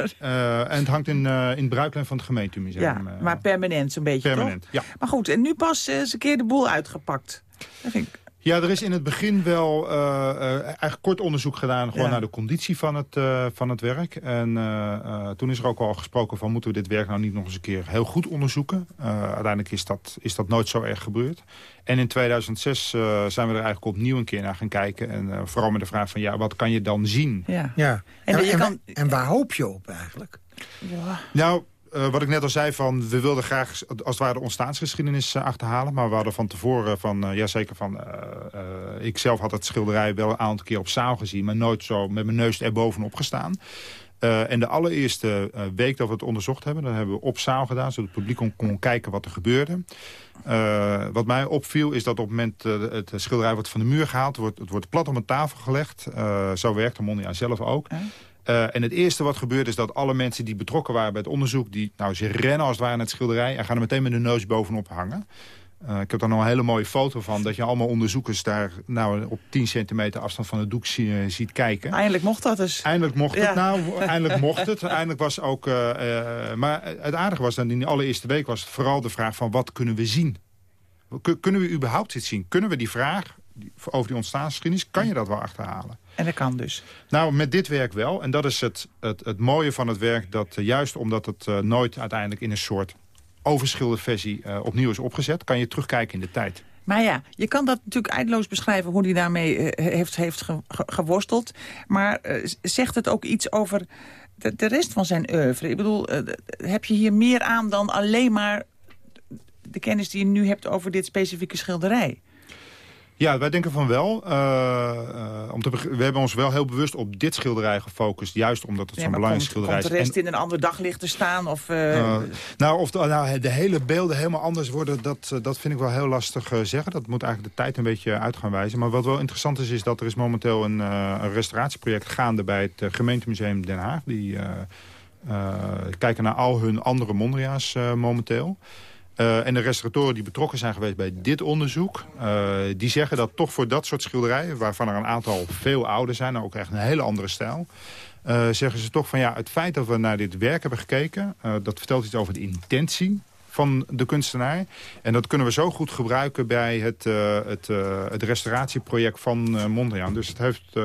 en het hangt in, in het bruikleen van het gemeentemuseum. Ja, maar permanent zo'n beetje, permanent, toch? ja. Maar goed, en nu pas eens een keer de boel uitgepakt. Dat vind ik... Ja, er is in het begin wel eh, eh, eigenlijk kort onderzoek gedaan... gewoon Ja. naar de conditie van het, eh, van het werk. En eh, eh, toen is er ook al gesproken van... moeten we dit werk nou niet nog eens een keer heel goed onderzoeken. Eh, uiteindelijk is dat, is dat nooit zo erg gebeurd. En in 2006 eh, zijn we er eigenlijk opnieuw een keer naar gaan kijken. En eh, vooral met de vraag van, ja, wat kan je dan zien? Ja. Ja. En En, je en, kan- en waar hoop je op eigenlijk? Ja. Nou, eh, wat ik net al zei, van, we wilden graag als het ware de ontstaansgeschiedenis eh, achterhalen. Maar we hadden van tevoren van, eh, ja zeker van, ik zelf had het schilderij wel een aantal keer op zaal gezien. Maar nooit zo met mijn neus erbovenop gestaan. En de allereerste week dat we het onderzocht hebben, dan hebben we op zaal gedaan, zodat het publiek kon, kijken wat er gebeurde. Wat mij opviel is dat op het moment het schilderij wordt van de muur gehaald, wordt, het wordt plat op een tafel gelegd. Zo werkte Mondriaan zelf ook. En het eerste wat gebeurt is dat alle mensen die betrokken waren bij het onderzoek... die nou, ze rennen als het ware naar het schilderij... en gaan er meteen met de neus bovenop hangen. Eh, ik heb daar nog een hele mooie foto van... dat je allemaal onderzoekers daar nou, op 10 centimeter afstand van het doek zie- eh, ziet kijken. Eindelijk mocht dat dus. Eindelijk mocht Ja. het. Nou, (laughs) eindelijk mocht het. Eindelijk was ook... eh, eh, maar het aardige was dan in de allereerste week... was het vooral de vraag van wat kunnen we zien? Kun- Kunnen we überhaupt iets zien? Kunnen we die vraag over die ontstaansgeschiedenis... kan je dat wel achterhalen? En dat kan dus. Nou, met dit werk wel. En dat is het, het, het mooie van het werk. Dat eh, juist omdat het eh, nooit uiteindelijk in een soort overschilderde versie eh, opnieuw is opgezet... kan je terugkijken in de tijd. Maar ja, je kan dat natuurlijk eindeloos beschrijven hoe hij daarmee heeft, heeft ge- ge- geworsteld. Maar zegt het ook iets over de, de rest van zijn oeuvre? Ik bedoel, heb je hier meer aan dan alleen maar de kennis die je nu hebt over dit specifieke schilderij? Ja, wij denken van wel. Eh, eh, om te beg- we hebben ons wel heel bewust op dit schilderij gefocust. Juist omdat het Nee, zo'n belangrijk schilderij komt de is. rest in een ander daglicht te staan? Of, eh, nou, of de, nou, de hele beelden helemaal anders worden, dat, dat vind ik wel heel lastig zeggen. Dat moet eigenlijk de tijd een beetje uit gaan wijzen. Maar wat wel interessant is, is dat er is momenteel een, een restauratieproject gaande bij het gemeentemuseum Den Haag. Die kijken naar al hun andere Mondriaans momenteel. Eh, en de restauratoren die betrokken zijn geweest bij dit onderzoek... eh, die zeggen dat toch voor dat soort schilderijen... waarvan er een aantal veel ouder zijn, ook echt een hele andere stijl... eh, zeggen ze toch van ja, het feit dat we naar dit werk hebben gekeken... dat vertelt iets over de intentie van de kunstenaar. En dat kunnen we zo goed gebruiken bij het, het, het restauratieproject van Mondriaan. Dus het heeft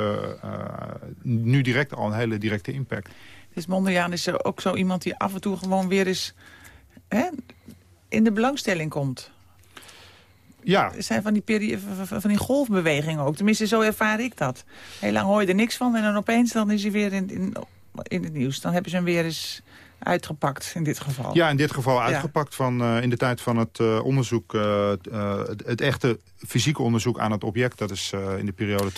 nu direct al een hele directe impact. Dus Mondriaan is ook zo iemand die af en toe gewoon weer eens hè, in de belangstelling komt. Ja. Er zijn van die, van die golfbewegingen ook. Tenminste, zo ervaar ik dat. Heel lang hoor je er niks van en dan opeens dan is hij weer in, in, in het nieuws. Dan hebben ze hem weer eens uitgepakt in dit geval. Ja, in dit geval uitgepakt van, uh, in de tijd van het uh, onderzoek... Uh, het, het, echte fysieke onderzoek aan het object. Dat is in de periode 2006-2008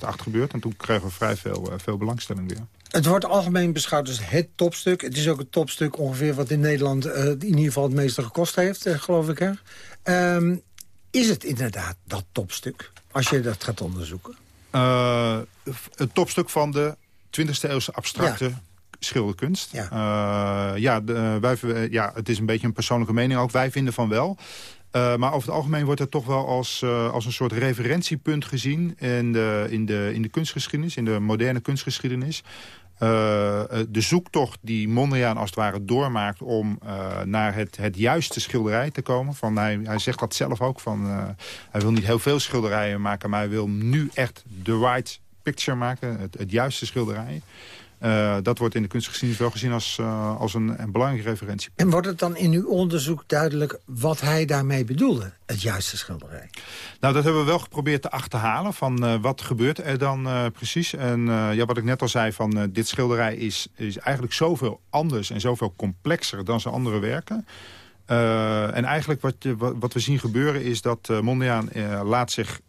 gebeurd. En toen kregen we vrij veel, veel belangstelling weer. Het wordt algemeen beschouwd als het topstuk. Het is ook het topstuk ongeveer wat in Nederland... in ieder geval het meeste gekost heeft, geloof ik. Hè? Um, is het inderdaad dat topstuk, als je dat gaat onderzoeken? Uh, het topstuk van de 20e eeuwse abstracte schilderkunst. Ja, ja, de, wij, ja, het is een beetje een persoonlijke mening ook. Wij vinden van wel. Uh, maar over het algemeen wordt het toch wel als, uh, als een soort referentiepunt gezien... In de, in, de, in de kunstgeschiedenis, in de moderne kunstgeschiedenis. Uh, de zoektocht die Mondriaan als het ware doormaakt... om naar het, het juiste schilderij te komen. Van hij, hij zegt dat zelf ook. Van, hij wil niet heel veel schilderijen maken... maar hij wil nu echt de right picture maken. Het, het juiste schilderij. Uh, dat wordt in de kunstgeschiedenis wel gezien als, uh, als een, een belangrijke referentie. En wordt het dan in uw onderzoek duidelijk wat hij daarmee bedoelde? Het juiste schilderij? Nou, dat hebben we wel geprobeerd te achterhalen. Van uh, wat gebeurt er dan precies? En ja, wat ik net al zei, van dit schilderij is, is eigenlijk zoveel anders... en zoveel complexer dan zijn andere werken... Uh, en eigenlijk wat, wat, we zien gebeuren is dat uh, Mondriaan uh, laat zich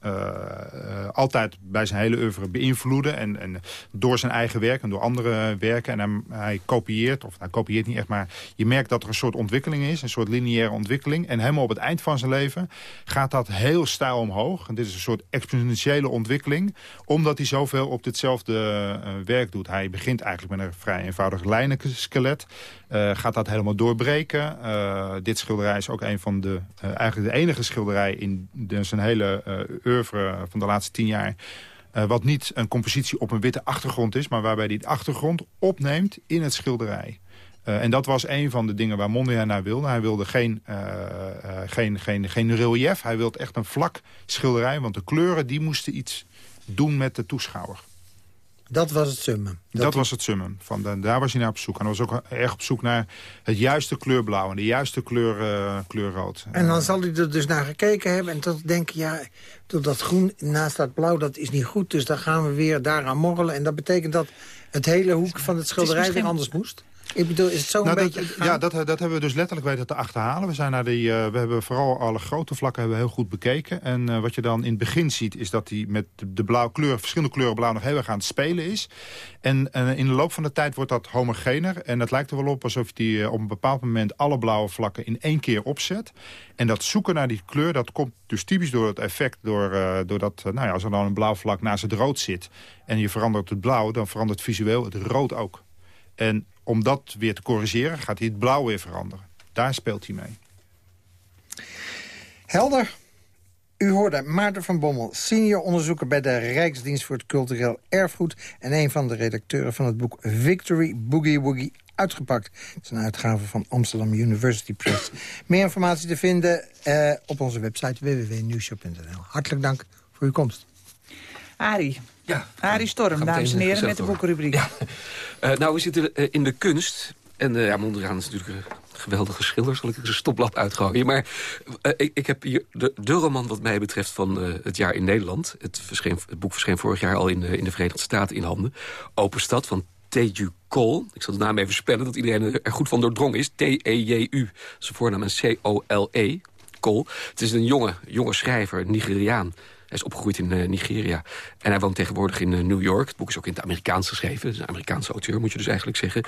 altijd bij zijn hele oeuvre beïnvloeden. En, en, door zijn eigen werk en door andere werken. En hij, hij, kopieert, of hij kopieert niet echt, maar je merkt dat er een soort ontwikkeling is. Een soort lineaire ontwikkeling. En helemaal op het eind van zijn leven gaat dat heel stijl omhoog. En dit is een soort exponentiële ontwikkeling. Omdat hij zoveel op ditzelfde werk doet. Hij begint eigenlijk met een vrij eenvoudig lijnenskelet. Gaat dat helemaal doorbreken dit schilderij is ook een van de, uh, eigenlijk de enige schilderij in zijn hele uh, oeuvre van de laatste tien jaar. Uh, wat niet een compositie op een witte achtergrond is, maar waarbij de achtergrond opneemt in het schilderij. En dat was een van de dingen waar Mondriaan naar wilde. Hij wilde geen, geen, geen, geen relief, hij wilde echt een vlak schilderij. Want de kleuren die moesten iets doen met de toeschouwer. Dat was het summum. Dat, dat was het summum. Van de, daar was hij naar op zoek. En hij was ook erg op zoek naar het juiste kleur blauw en de juiste kleur, uh, kleur rood. En dan zal hij er dus naar gekeken hebben en tot denken... ja, dat groen naast dat blauw, dat is niet goed. Dus dan gaan we weer daaraan morrelen. En dat betekent dat het hele hoek van het schilderij het weer anders moest? Ik bedoel, is het zo nou, een dat, beetje Ja, dat, dat hebben we dus letterlijk weten te achterhalen. We, zijn naar die, uh, we hebben vooral alle grote vlakken hebben we heel goed bekeken. En uh, wat je dan in het begin ziet, is dat hij met de blauw kleur, verschillende kleuren blauw nog heel erg aan het spelen is. En uh, in de loop van de tijd wordt dat homogener. En het lijkt er wel op alsof hij op een bepaald moment alle blauwe vlakken in één keer opzet. En dat zoeken naar die kleur, dat komt dus typisch door het effect... Door, doordat, nou ja, als er dan een blauw vlak naast het rood zit... en je verandert het blauw, dan verandert visueel het rood ook. En om dat weer te corrigeren gaat hij het blauw weer veranderen. Daar speelt hij mee. Helder. U hoorde Maarten van Bommel, senior onderzoeker bij de Rijksdienst voor het Cultureel Erfgoed... en een van de redacteuren van het boek Victory Boogie Woogie uitgepakt. Het is een uitgave van Amsterdam University Press. Meer informatie te vinden uh, op onze website www.nieuwshow.nl. Hartelijk dank voor uw komst. Arie. Ja. Arie Storm, dames en heren, met de boekrubriek. Ja. Uh, nou, we zitten uh, in de kunst. En uh, ja, Mondriaan is natuurlijk een geweldige schilder. Zal ik er een stoplap uitgooien. Maar ik, ik, heb hier de, de, roman wat mij betreft van het jaar in Nederland. Het, verscheen, het boek verscheen vorig jaar al in, in de Verenigde Staten in handen. Open Stad van Teju Cole. Ik zal de naam even spellen, dat iedereen er goed van doordrongen is. T-E-J-U. Zijn voornaam is C-O-L-E. Cole. Het is een jonge, jonge schrijver, Nigeriaan. Hij is opgegroeid in uh, Nigeria. En hij woont tegenwoordig in uh, New York. Het boek is ook in het Amerikaans geschreven. Het is een Amerikaanse auteur, moet je dus eigenlijk zeggen.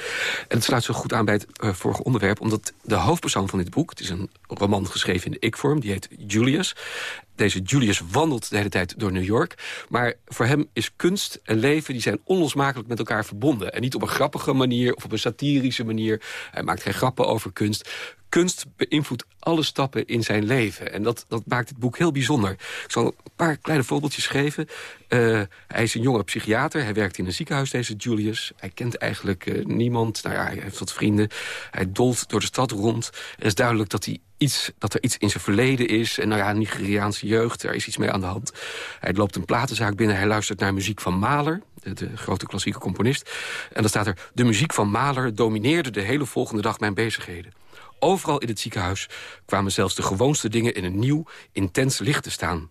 En het sluit zo goed aan bij het uh, vorige onderwerp... omdat de hoofdpersoon van dit boek... het is een roman geschreven in de ik-vorm, die heet Julius. Deze Julius wandelt de hele tijd door New York. Maar voor hem is kunst en leven die zijn onlosmakelijk met elkaar verbonden. En niet op een grappige manier of op een satirische manier. Hij maakt geen grappen over kunst kunst beïnvloedt alle stappen in zijn leven. En dat, dat maakt het boek heel bijzonder. Ik zal een paar kleine voorbeeldjes geven. Uh, hij is een jonge psychiater. Hij werkt in een ziekenhuis, deze Julius. Hij kent eigenlijk uh, niemand. Nou ja, hij heeft wat vrienden. Hij dolt door de stad rond. Het is duidelijk dat, hij dat er iets in zijn verleden is. En nou ja, Nigeriaanse jeugd, er is iets mee aan de hand. Hij loopt een platenzaak binnen. Hij luistert naar muziek van Mahler, de, de grote klassieke componist. En dan staat er... De muziek van Mahler domineerde de hele volgende dag mijn bezigheden. Overal in het ziekenhuis kwamen zelfs de gewoonste dingen in een nieuw, intens licht te staan.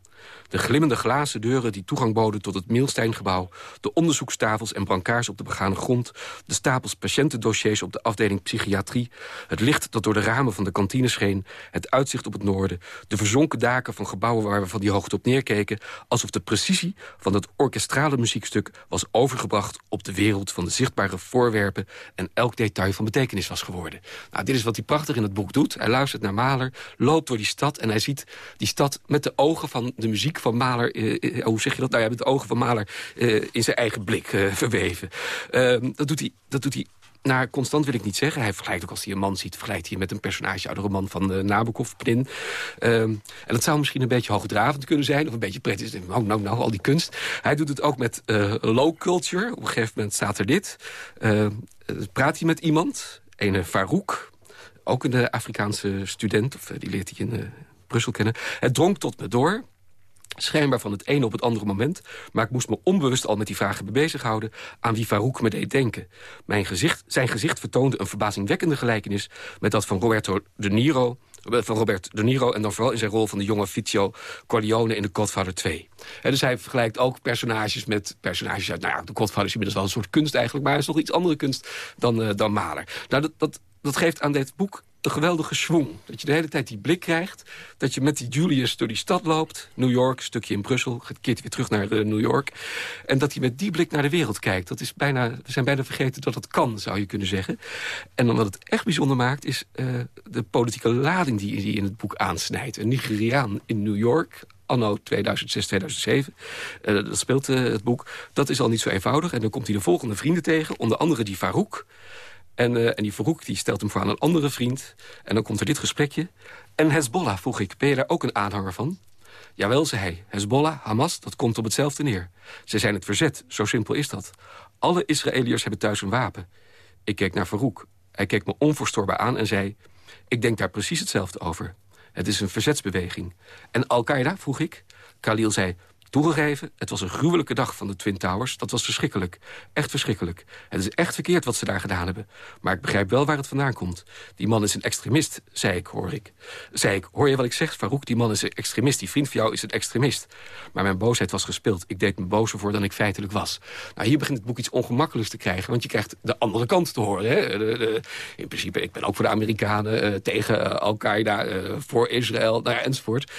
De glimmende glazen deuren die toegang boden tot het Meelsteingebouw... de onderzoekstafels en brancards op de begane grond... de stapels patiëntendossiers op de afdeling psychiatrie... het licht dat door de ramen van de kantine scheen... het uitzicht op het noorden... de verzonken daken van gebouwen waar we van die hoogte op neerkeken... alsof de precisie van het orkestrale muziekstuk... was overgebracht op de wereld van de zichtbare voorwerpen... en elk detail van betekenis was geworden. Nou, dit is wat hij prachtig in het boek doet. Hij luistert naar Mahler, loopt door die stad... en hij ziet die stad met de ogen van de muziek van Mahler... Eh, eh, hoe zeg je dat? Nou ja, met de ogen van Mahler eh, in zijn eigen blik verweven. Ehm, dat, doet hij, dat doet hij naar constant wil ik niet zeggen. Hij vergelijkt ook als hij een man ziet... vergelijkt hij met een personage uit de van uh, Nabokov, Pnin. Um, en dat zou misschien een beetje hoogdravend kunnen zijn... of een beetje prettig. Nou, nou, nou, al die kunst. Hij doet het ook met low culture. Op een gegeven moment staat er dit. Uh, praat hij met iemand, een Farouk... ook een Afrikaanse student, of die leert hij in Brussel kennen. Het dronk tot me door schijnbaar van het ene op het andere moment... maar ik moest me onbewust al met die vragen bezighouden... aan wie Farouk me deed denken. Mijn gezicht, zijn gezicht vertoonde een verbazingwekkende gelijkenis... met dat van Roberto De Niro eh, van Robert De Niro... en dan vooral in zijn rol van de jonge Vizio Corleone in The Godfather 2. dus hij vergelijkt ook personages met personages uit... nou ja, The Godfather is inmiddels wel een soort kunst eigenlijk... maar hij is nog iets andere kunst dan, uh, dan Mahler. Nou, dat, dat, dat geeft aan dit boek een geweldige schwung. Dat je de hele tijd die blik krijgt. Dat je met die Julius door die stad loopt. New York, stukje in Brussel. Keert weer terug naar uh, New York. En dat hij met die blik naar de wereld kijkt. Dat is bijna, we zijn bijna vergeten dat het kan, zou je kunnen zeggen. En dan wat het echt bijzonder maakt... is uh, de politieke lading die hij in het boek aansnijdt. Een Nigeriaan in New York anno 2006, 2007. Uh, dat speelt het boek. Dat is al niet zo eenvoudig. En dan komt hij de volgende vrienden tegen. Onder andere die Farouk. En, uh, en die Farouk die stelt hem voor aan een andere vriend. En dan komt er dit gesprekje. En Hezbollah, vroeg ik, ben je daar ook een aanhanger van? Jawel, zei hij. Hezbollah, Hamas, dat komt op hetzelfde neer. Ze zijn het verzet, zo simpel is dat. Alle Israëliërs hebben thuis een wapen. Ik keek naar Farouk. Hij keek me onverstoorbaar aan en zei... ik denk daar precies hetzelfde over. Het is een verzetsbeweging. En Al-Qaeda, vroeg ik. Khalil zei, Toegegeven, het was een gruwelijke dag van de Twin Towers. Dat was verschrikkelijk. Echt verschrikkelijk. Het is echt verkeerd wat ze daar gedaan hebben. Maar ik begrijp wel waar het vandaan komt. Die man is een extremist, zei ik, hoor ik. Zei ik, hoor je wat ik zeg, Farouk? Die man is een extremist. Die vriend van jou is een extremist. Maar mijn boosheid was gespeeld. Ik deed me bozer voor dan ik feitelijk was. Nou, hier begint het boek iets ongemakkelijks te krijgen. Want je krijgt de andere kant te horen. Hè? De, de, in principe, ik ben ook voor de Amerikanen. Uh, tegen uh, Al-Qaeda, uh, voor Israël, nou enzovoort.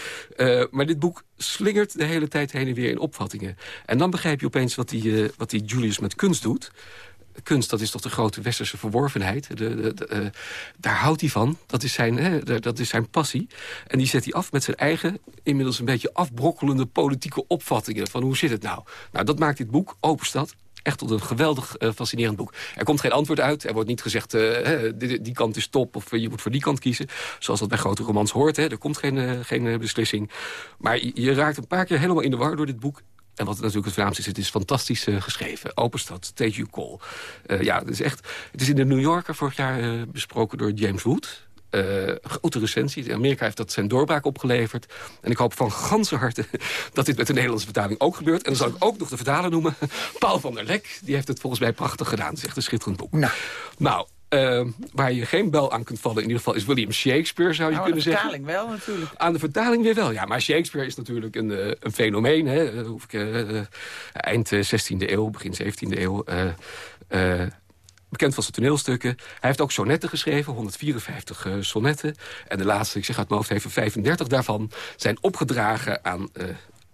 maar dit boek slingert de hele tijd heen en weer in opvattingen. En dan begrijp je opeens wat die, uh, wat die Julius met kunst doet. Kunst, dat is toch de grote westerse verworvenheid. De, de, uh, daar houdt hij van. Dat is, zijn, hè, dat is zijn passie. En die zet hij af met zijn eigen, inmiddels een beetje afbrokkelende politieke opvattingen. Van hoe zit het nou? Nou, dat maakt dit boek, Openstad, echt tot een geweldig uh, fascinerend boek. Er komt geen antwoord uit. Er wordt niet gezegd, uh, die, die, kant is top of je moet voor die kant kiezen. Zoals dat bij grote romans hoort. Hè. Er komt geen, geen beslissing. Maar je, raakt een paar keer helemaal in de war door dit boek. En wat natuurlijk het Vlaams is, het is fantastisch geschreven. Openstad, Stage You Call. ja, het is echt... Het is in de New Yorker vorig jaar besproken door James Wood uh, grote recensie. Amerika heeft dat zijn doorbraak opgeleverd. En ik hoop van ganse harte (laughs) dat dit met de Nederlandse vertaling ook gebeurt. En dan zal ik ook nog de vertaler noemen. (laughs) Paul van der Lek, die heeft het volgens mij prachtig gedaan. Het is echt een schitterend boek. Nou, nou uh, waar je geen bel aan kunt vallen in ieder geval is William Shakespeare, zou je nou, kunnen zeggen. Aan de vertaling wel, natuurlijk. Aan de vertaling weer wel, ja. Maar Shakespeare is natuurlijk een, uh, een fenomeen. Hè. Hoef ik, uh, eind 16e eeuw, begin 17e eeuw bekend van zijn toneelstukken. Hij heeft ook sonnetten geschreven, 154 uh, sonnetten. En de laatste, ik zeg uit mijn hoofd even, 35 daarvan... zijn opgedragen aan uh,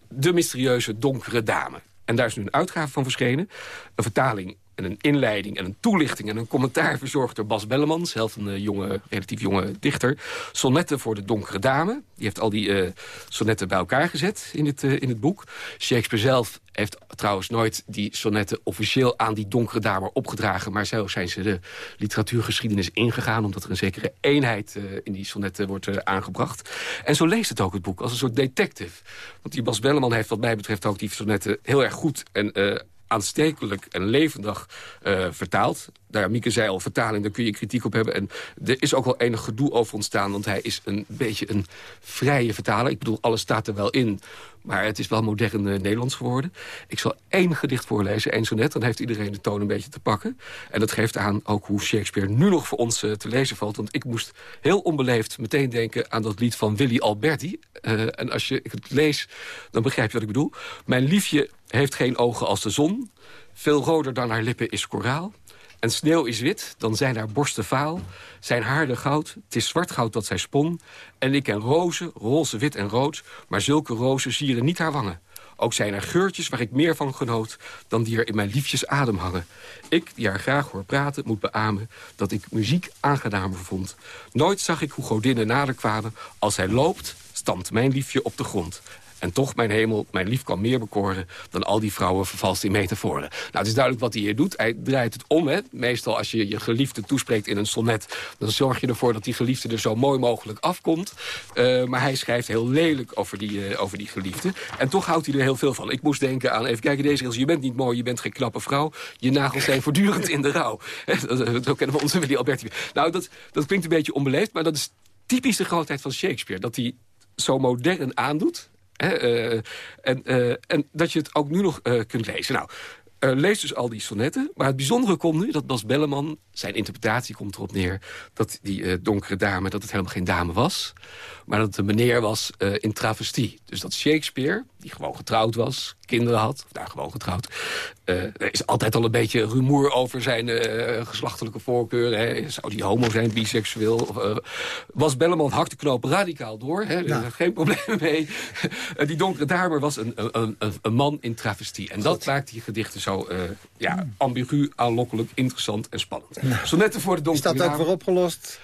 de mysterieuze donkere dame. En daar is nu een uitgave van verschenen. Een vertaling en een inleiding en een toelichting... en een commentaar verzorgd door Bas Belleman... zelf een uh, jonge, relatief jonge dichter. Sonnetten voor de donkere dame. Die heeft al die uh, sonnetten bij elkaar gezet in het, uh, in het boek. Shakespeare zelf heeft trouwens nooit die sonnetten officieel aan die donkere dame opgedragen. Maar zo zijn ze de literatuurgeschiedenis ingegaan... omdat er een zekere eenheid in die sonnetten wordt aangebracht. En zo leest het ook het boek, als een soort detective. Want die Bas Belleman heeft wat mij betreft ook die sonnetten heel erg goed... en aanstekelijk en levendig uh, vertaald. Daar Mieke zei al, vertaling, daar kun je kritiek op hebben. En er is ook wel enig gedoe over ontstaan... want hij is een beetje een vrije vertaler. Ik bedoel, alles staat er wel in. Maar het is wel modern uh, Nederlands geworden. Ik zal één gedicht voorlezen, één sonnet. Dan heeft iedereen de toon een beetje te pakken. En dat geeft aan ook hoe Shakespeare nu nog voor ons uh, te lezen valt. Want ik moest heel onbeleefd meteen denken aan dat lied van Willy Alberti. En als je het lees, dan begrijp je wat ik bedoel. Mijn liefje heeft geen ogen als de zon. Veel roder dan haar lippen is koraal. En sneeuw is wit, dan zijn haar borsten vaal. Zijn haarden goud, het is zwart goud dat zij spon. En ik ken rozen, roze, wit en rood. Maar zulke rozen sieren niet haar wangen. Ook zijn er geurtjes waar ik meer van genoot... dan die er in mijn liefjes adem hangen. Ik, die haar graag hoor praten, moet beamen... dat ik muziek aangenamer vond. Nooit zag ik hoe godinnen nader kwamen. Als zij loopt, stampt mijn liefje op de grond. En toch, mijn hemel, mijn lief kan meer bekoren... dan al die vrouwen vervalst in metaforen. Nou, het is duidelijk wat hij hier doet. Hij draait het om, hè. Meestal als je je geliefde toespreekt in een sonnet... dan zorg je ervoor dat die geliefde er zo mooi mogelijk afkomt. Uh, maar hij schrijft heel lelijk over die, uh, over die geliefde. En toch houdt hij er heel veel van. Ik moest denken aan, even kijken, deze regels. Je bent niet mooi, je bent geen knappe vrouw. Je nagels zijn voortdurend in de rouw. (laughs) Zo kennen we onze Willy Alberti. Nou, dat, dat klinkt een beetje onbeleefd... maar dat is typisch de grootheid van Shakespeare. Dat hij zo modern aandoet uh, en, uh, en dat je het ook nu nog uh, kunt lezen. Nou, lees dus al die sonnetten. Maar het bijzondere komt nu dat Bas Belleman... zijn interpretatie komt erop neer... dat die donkere dame dat het helemaal geen dame was... maar dat een meneer was in travestie. Dus dat Shakespeare, die gewoon getrouwd was... kinderen had, of daar gewoon getrouwd... er is altijd al een beetje rumoer over zijn geslachtelijke voorkeur. Hè. Zou die homo zijn, biseksueel? was Belleman hakt de knoop radicaal door. Hè. Ja. Geen probleem mee. die donkere dame was een, een, een, een man in travestie. En dat maakt die gedichten zo ja, ambigu, aanlokkelijk, interessant en spannend. Nou, zo net voor de donkere Is dat ook weer opgelost?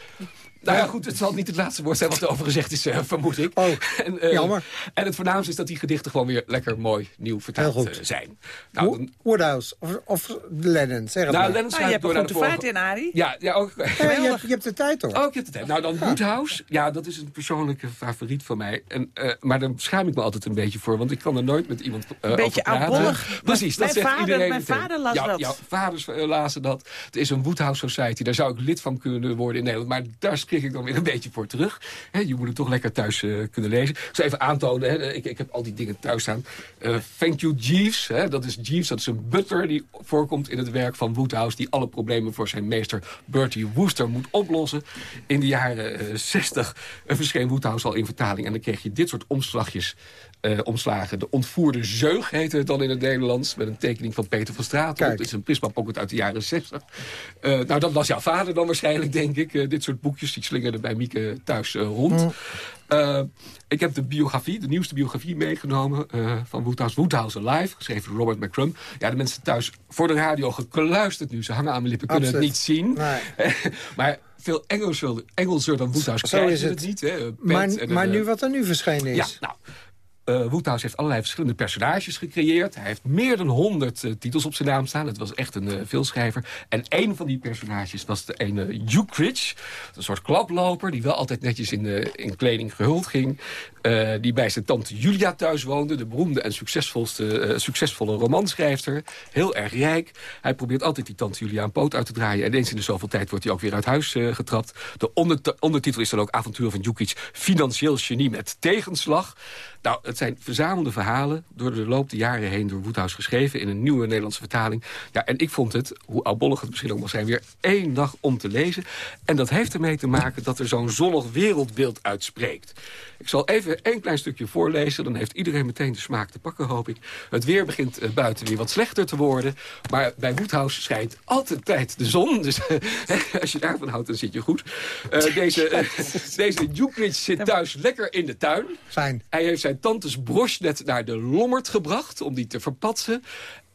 Nou ja, goed, het zal niet het laatste woord zijn wat er over gezegd is, uh, vermoed ik. Oh, (laughs) en, uh, jammer. En het voornaamste is dat die gedichten gewoon weer lekker mooi nieuw vertaald uh, zijn. Nou, dan... Woodhouse of, of Lennon, zeg het nou, maar. Lennon ah, je hebt een goede vaart in, Arie. Ja, ja ook. Ja, je, hebt, je hebt de tijd, hoor. Oh, ik heb de tijd. Nou, dan ja. Woodhouse. Ja, dat is een persoonlijke favoriet van mij. En, maar daar schaam ik me altijd een beetje voor, want ik kan er nooit met iemand Een beetje oudbollig. Precies, dat mijn zegt vader, iedereen Mijn vader las ja, dat. Ja, vaders lazen dat. Het is een Woodhouse Society. Daar zou ik lid van kunnen worden in Nederland. Maar daar (laughs) ik dan weer een beetje voor terug. Je moet het toch lekker thuis uh, kunnen lezen. Ik even aantonen, he, ik, ik, heb al die dingen thuis staan. Uh, thank you Jeeves, dat is Jeeves, dat is een butler die voorkomt in het werk van Woodhouse... die alle problemen voor zijn meester Bertie Wooster moet oplossen. In de jaren uh, 60 verscheen Woodhouse al in vertaling... en dan kreeg je dit soort omslagjes uh, omslagen. De ontvoerde zeug heette het dan in het Nederlands... met een tekening van Peter van Straten. Het is een Prisma Pocket uit de jaren 60. Uh, nou, dat was jouw vader dan waarschijnlijk, denk ik. Uh, dit soort boekjes, die slingerden bij Mieke thuis rond. Mm. ik heb de biografie, de nieuwste biografie meegenomen... van Woodhouse, Woodhouse Alive, geschreven door Robert McCrum. Ja, de mensen thuis voor de radio gekluisterd nu. Ze hangen aan mijn lippen, kunnen Absoluut. het niet zien. Nee. (laughs) maar veel Engelser, Engelser dan Woodhouse Zo krijgen is ze het. het niet. Hè? Maar, en nu wat er nu verschenen is. Ja, nou... Uh, Woodhouse heeft allerlei verschillende personages gecreëerd. Hij heeft meer dan honderd uh, titels op zijn naam staan. Het was echt een uh, veelschrijver. En een van die personages was de ene Hugh. Een soort klaploper die wel altijd netjes in, in kleding gehuld ging. Die bij zijn tante Julia thuis woonde. De beroemde en succesvolste, succesvolle romanschrijfster. Heel erg rijk. Hij probeert altijd die tante Julia een poot uit te draaien. En eens in de zoveel tijd wordt hij ook weer uit huis getrapt. De onder ondertitel is dan ook Avontuur van Critch. Financieel genie met tegenslag. Nou, het zijn verzamelde verhalen door de loop der jaren heen door Woodhouse geschreven in een nieuwe Nederlandse vertaling. Ja, en ik vond het, hoe oudbollig het misschien ook mag zijn, weer één dag om te lezen. En dat heeft ermee te maken dat er zo'n zonnig wereldbeeld uitspreekt. Ik zal even één klein stukje voorlezen, dan heeft iedereen meteen de smaak te pakken, hoop ik. Het weer begint uh, buiten weer wat slechter te worden, maar bij Woodhouse schijnt altijd tijd de zon. Dus (laughs) als je daarvan houdt, dan zit je goed. Uh, (laughs) deze uh, deze zit thuis lekker in de tuin. Fijn. Hij heeft zijn tante tantes broche naar de Lommerd gebracht... om die te verpatsen.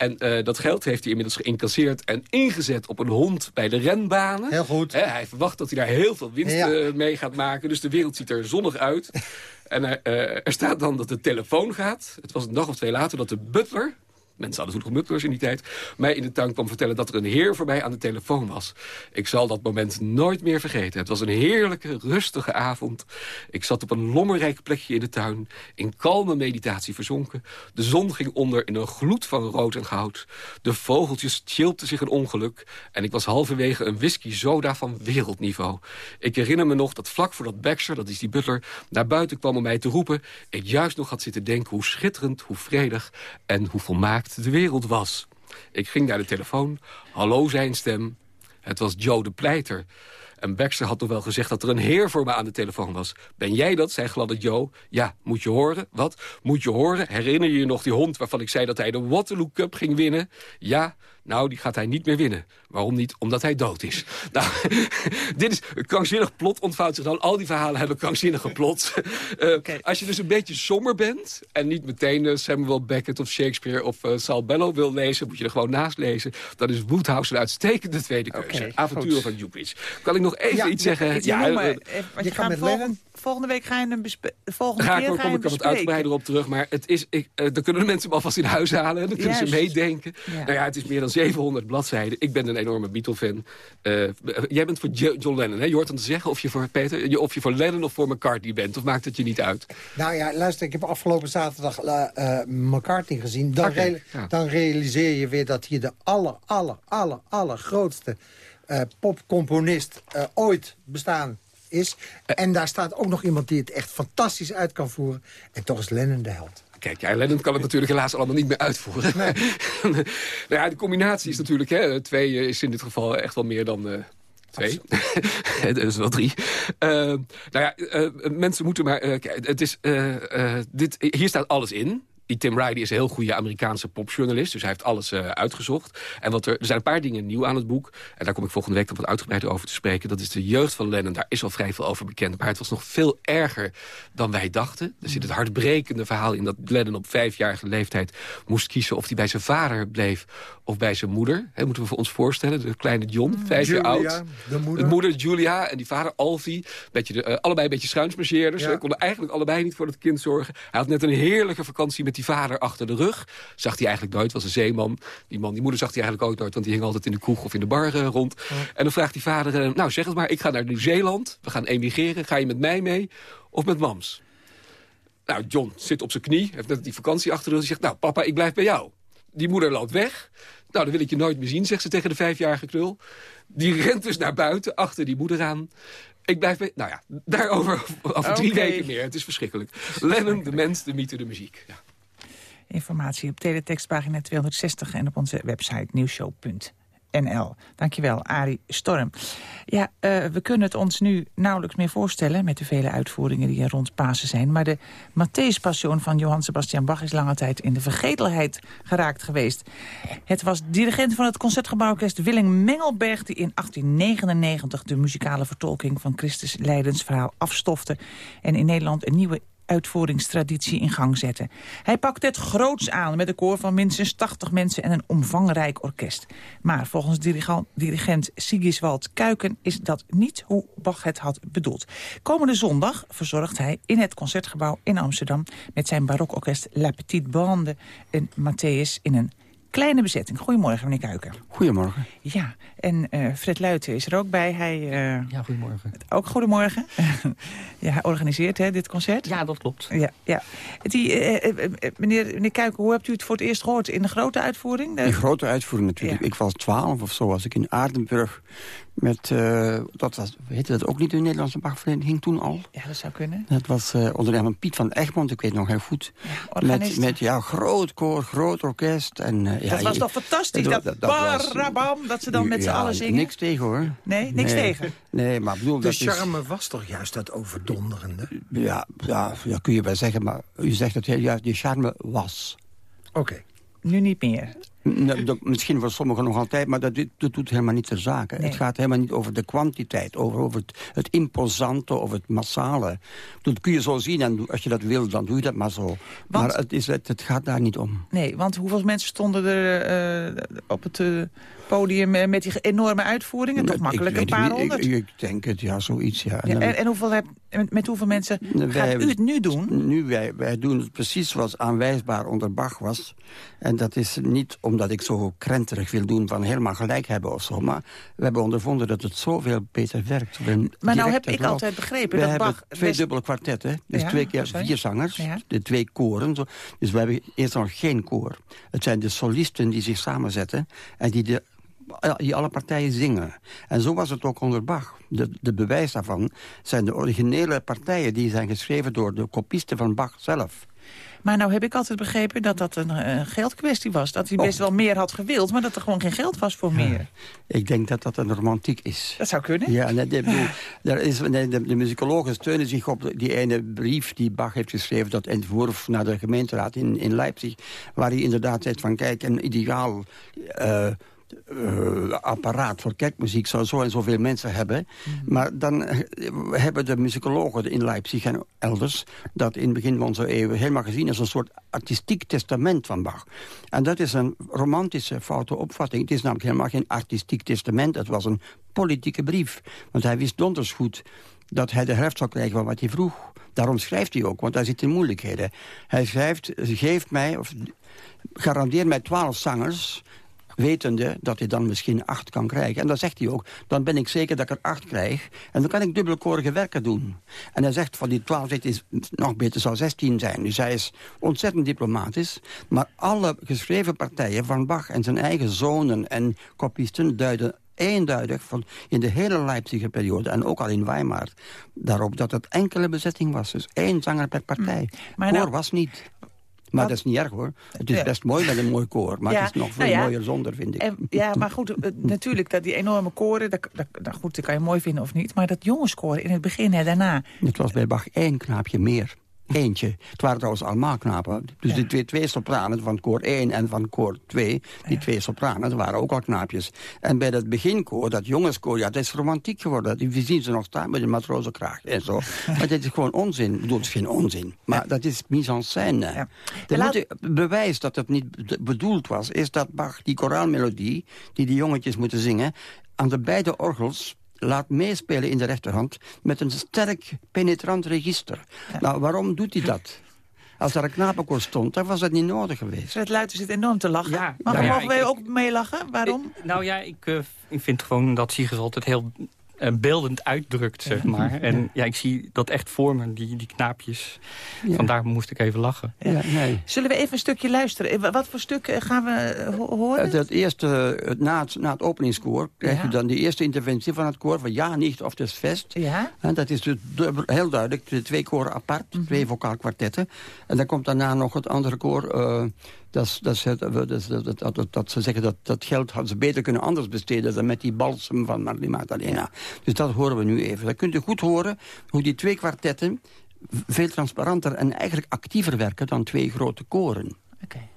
En uh, dat geld heeft hij inmiddels geïncasseerd en ingezet op een hond bij de renbanen. Heel goed. He, hij verwacht dat hij daar heel veel winst ja. uh, mee gaat maken. Dus de wereld ziet er zonnig uit. (laughs) en uh, er staat dan dat de telefoon gaat. Het was een dag of twee later dat de butler mensen hadden toen nog mutlers in die tijd... mij in de tuin kwam vertellen dat er een heer voor mij aan de telefoon was. Ik zal dat moment nooit meer vergeten. Het was een heerlijke, rustige avond. Ik zat op een lommerrijk plekje in de tuin, in kalme meditatie verzonken. De zon ging onder in een gloed van rood en goud. De vogeltjes chilpten zich een ongeluk... en ik was halverwege een whisky soda van wereldniveau. Ik herinner me nog dat vlak voordat Baxter, dat is die butler... naar buiten kwam om mij te roepen... ik juist nog had zitten denken hoe schitterend, hoe vredig en hoe volmaakt de wereld was. Ik ging naar de telefoon. Hallo, zijn stem. Het was Joe de Pleiter. En Baxter had toch wel gezegd dat er een heer voor me aan de telefoon was. Ben jij dat, zei gladde Joe. Ja, moet je horen. Wat? Moet je horen? Herinner je je nog die hond waarvan ik zei dat hij de Waterloo Cup ging winnen? Ja, nou, die gaat hij niet meer winnen. Waarom niet? Omdat hij dood is. (laughs) Nou, (laughs) dit is een krankzinnig plot ontvouwt zich dan. Al die verhalen hebben krankzinnige plots. (laughs) uh, Als je dus een beetje somber bent... en niet meteen uh, Samuel Beckett of Shakespeare of uh, Saul Bellow wil lezen... moet je er gewoon naast lezen. Dan is Woodhouse een uitstekende tweede keuze. Okay, Avonturen van Jupiter. Kan ik nog even ja, iets zeggen? Iets ja, noemen, je, je gaat met volgende, volgende week ga je hem volgende ga keer ik, ga je kom ik wat uitgebreider op terug. Maar het is, ik, dan kunnen de mensen hem alvast in huis halen. Dan kunnen Juist. ze meedenken. Ja. Nou ja, het is meer dan 700 bladzijden. Ik ben een enorme Beatle-fan. Uh, jij bent voor John Lennon, hè? Je hoort dan te zeggen of je voor Peter, of je voor Lennon of voor McCartney bent. Of maakt het je niet uit? Nou ja, luister, ik heb afgelopen zaterdag uh, uh, McCartney gezien. Dan, okay, re ja. dan, realiseer je weer dat hier de aller, aller, aller, aller grootste popcomponist ooit bestaan is. En daar staat ook nog iemand die het echt fantastisch uit kan voeren. En toch is Lennon de held. Kijk, ja, Lennon kan het natuurlijk helaas allemaal niet meer uitvoeren. Nee. (laughs) nou ja, de combinatie is natuurlijk... Hè, twee is in dit geval echt wel meer dan... Uh, Twee. (laughs) dat is wel drie. Uh, nou ja, uh, mensen moeten maar... Het is, dit, hier staat alles in. Die Tim Riley is een heel goede Amerikaanse popjournalist. Dus hij heeft alles uh, uitgezocht. En wat er, er zijn een paar dingen nieuw aan het boek. En daar kom ik volgende week nog wat uitgebreid over te spreken. Dat is de jeugd van Lennon. Daar is al vrij veel over bekend. Maar het was nog veel erger dan wij dachten. Er zit het hartbrekende verhaal in dat Lennon op vijfjarige leeftijd moest kiezen... of hij bij zijn vader bleef of bij zijn moeder. He, moeten we voor ons voorstellen. De kleine John, vijf Julia, jaar oud. De moeder. de moeder Julia en die vader Alfie. Beetje de, uh, allebei een beetje schuinsmarcheerders. Ja. konden eigenlijk allebei niet voor het kind zorgen. Hij had net een heerlijke vakantie met die vader achter de rug. Zag hij eigenlijk nooit, was een zeeman. Die man, die moeder zag hij eigenlijk ook nooit, want die hing altijd in de kroeg of in de bar uh, rond. Ja. En dan vraagt die vader, uh, nou zeg het maar, ik ga naar Nieuw-Zeeland. We gaan emigreren, ga je met mij mee of met mams? Nou, John zit op zijn knie, heeft net die vakantie achter de rug. zegt, nou papa, ik blijf bij jou. Die moeder loopt weg. Nou, dan wil ik je nooit meer zien, zegt ze tegen de vijfjarige knul. Die rent dus naar buiten, achter die moeder aan. Ik blijf bij... Nou ja, daarover over okay. drie weken meer. Het is verschrikkelijk. Lennon, de mens, de mythe, de muziek. Ja. Informatie op teletextpagina 260 en op onze website nieuwshow.nl. Dankjewel, Arie Storm. Ja, uh, we kunnen het ons nu nauwelijks meer voorstellen... met de vele uitvoeringen die er rond Pasen zijn. Maar de Matthäus-passion van Johann Sebastian Bach... is lange tijd in de vergetelheid geraakt geweest. Het was dirigent van het Concertgebouworkest Willem Mengelberg... die in 1899 de muzikale vertolking van Christus Leidensverhaal afstofte... en in Nederland een nieuwe uitvoeringstraditie in gang zetten. Hij pakte het groots aan met een koor van minstens 80 mensen en een omvangrijk orkest. Maar volgens dirigent, Sigiswald Kuiken is dat niet hoe Bach het had bedoeld. Komende zondag verzorgt hij in het Concertgebouw in Amsterdam... met zijn barokorkest La Petite Bande een Matthäus in een kleine bezetting. Goedemorgen, meneer Kuiken. Goedemorgen. Ja, en uh, Fred Luiten is er ook bij. Hij, uh, ja, goedemorgen. Ook goedemorgen. (laughs) ja, hij organiseert hè, dit concert. Ja, dat klopt. Ja, ja. Die, uh, meneer, meneer Kuiken, hoe hebt u het voor het eerst gehoord? In de grote uitvoering? De... In grote uitvoering natuurlijk. Ja. Ik was twaalf of zo, als ik in Aardenburg met, uh, dat was, heette dat ook niet de Nederlandse Bachvereniging toen al? Ja, dat zou kunnen. Dat was uh, onder de naam Piet van Egmond, ik weet nog heel goed. Ja, met, met ja, groot koor, groot orkest. En, uh, ja, dat was toch fantastisch, dat, dat, dat barabam, dat ze dan met z'n allen zingen? niks tegen hoor. Nee, niks nee. tegen? Nee, maar bedoel, de dat charme is, was toch juist dat overdonderende? Ja, ja, ja, kun je wel zeggen, maar u zegt het heel juist, die charme was. Oké. Okay. Nu niet meer? Misschien voor sommigen nog altijd, maar dat, dat doet helemaal niet ter zake. Het gaat helemaal niet over de kwantiteit, over, over het, het imposante of het massale. Dat kun je zo zien en als je dat wil, dan doe je dat maar zo. maar het, is, het, het, gaat daar niet om. Nee, want hoeveel mensen stonden er uh, op het... Uh podium eh, met die enorme uitvoeringen? Toch makkelijk een paar honderd? Ik, ik, denk het, ja, zoiets, ja. ja en, en hoeveel heb, met hoeveel mensen gaat u het nu doen? Nu, wij, wij doen het precies zoals aanwijsbaar onder Bach was. En dat is niet omdat ik zo krenterig wil doen van helemaal gelijk hebben of zo. Maar we hebben ondervonden dat het zoveel beter werkt. Maar nou heb ik altijd begrepen we dat hebben Bach... twee dubbele kwartetten. Dus twee keer vier zangers. De twee koren. Zo. Dus we hebben eerst nog geen koor. Het zijn de solisten die zich samenzetten. En die de die alle partijen zingen. En zo was het ook onder Bach. De, de bewijs daarvan zijn de originele partijen... die zijn geschreven door de kopisten van Bach zelf. Maar nou heb ik altijd begrepen dat dat een, een geldkwestie was. Dat hij best oh. wel meer had gewild, maar dat er gewoon geen geld was voor meer. Ik denk dat dat een romantiek is. Dat zou kunnen. Ja, nee, de, (laughs) daar is, de, de, musicologen steunen zich op die ene brief die Bach heeft geschreven... dat entwurf naar de gemeenteraad in, in Leipzig... waar hij inderdaad zegt van kijk, een ideaal... Uh, uh, apparaat voor kerkmuziek zou zo en zoveel mensen hebben. Mhm. Maar dan uh, hebben de muzikologen in Leipzig en elders... dat in het begin van onze eeuw helemaal gezien als een soort artistiek testament van Bach. En dat is een romantische foute opvatting. Het is namelijk helemaal geen artistiek testament. Het was een politieke brief. Want hij wist donders goed dat hij de helft zou krijgen van wat hij vroeg. Daarom schrijft hij ook, want hij zit in moeilijkheden. Hij schrijft, geeft mij, of garandeer mij twaalf zangers wetende dat hij dan misschien acht kan krijgen. En dan zegt hij ook, dan ben ik zeker dat ik er acht krijg. En dan kan ik dubbelkorige werken doen. En hij zegt, van die twaalf, het is nog beter, zou zestien zijn. Dus hij is ontzettend diplomatisch. Maar alle geschreven partijen van Bach en zijn eigen zonen en kopisten duiden eenduidig van in de hele Leipziger periode... en ook al in Weimar, daarop dat het enkele bezetting was. Dus één zanger per partij. Maar nou, was niet. Maar dat is niet erg hoor. Het is best mooi met een mooi koor. Maar het is nog veel nou mooier zonder, vind ik. ja, maar goed, (laughs) natuurlijk, dat die enorme koren... Dat, dat, dat, goed, dat kan je mooi vinden of niet. Maar dat jongenskoor in het begin en daarna... Het was bij Bach één knaapje meer eentje. Het waren trouwens allemaal knapen. Dus de twee, twee sopranen van koor 1 en van koor 2... die twee sopranen, dat waren ook al knaapjes. En bij dat beginkoor, dat jongenskoor... ja, dat is romantiek geworden. Die zien ze nog staan met een matrozenkraag en zo. (laughs) maar dit is gewoon onzin. Ik bedoel, het is geen onzin. Maar dat is mise en scène. Ja. De bewijs dat het niet bedoeld was... is dat Bach die koraalmelodie... die die jongetjes moeten zingen... aan de beide orgels laat meespelen in de rechterhand... met een sterk penetrant register. Nou, waarom doet hij dat? Als er een knapenkoor stond, dan was dat niet nodig geweest. Het Luiten zit enorm te lachen. Ja, maar nou mogen wij ook meelachen? Waarom? nou ja, ik, uh, ik vind gewoon dat Sigrid altijd heel beeldend uitdrukt, zeg maar. En ja, ik zie dat echt voor me, die, die knaapjes. Vandaar moest ik even lachen. Ja, nee. Zullen we even een stukje luisteren? Eh, wat voor stuk eh, gaan we horen? Het, eerste, na het, na het openingskoor krijg je dan de eerste interventie van het koor... van ja, niet of het vest. Ja. En dat is dus heel duidelijk, de twee koren apart, mm -hmm. twee vocaal kwartetten. En dan komt daarna nog het andere koor... Uh, dat, dat, dat, dat, dat, ze zeggen dat dat geld hadden ze beter kunnen anders besteden... dan met die balsem van Marlene Magdalena. Dus dat horen we nu even. Dan kunt u goed horen hoe die twee kwartetten... veel transparanter en eigenlijk actiever werken dan twee grote koren. Oké. Okay.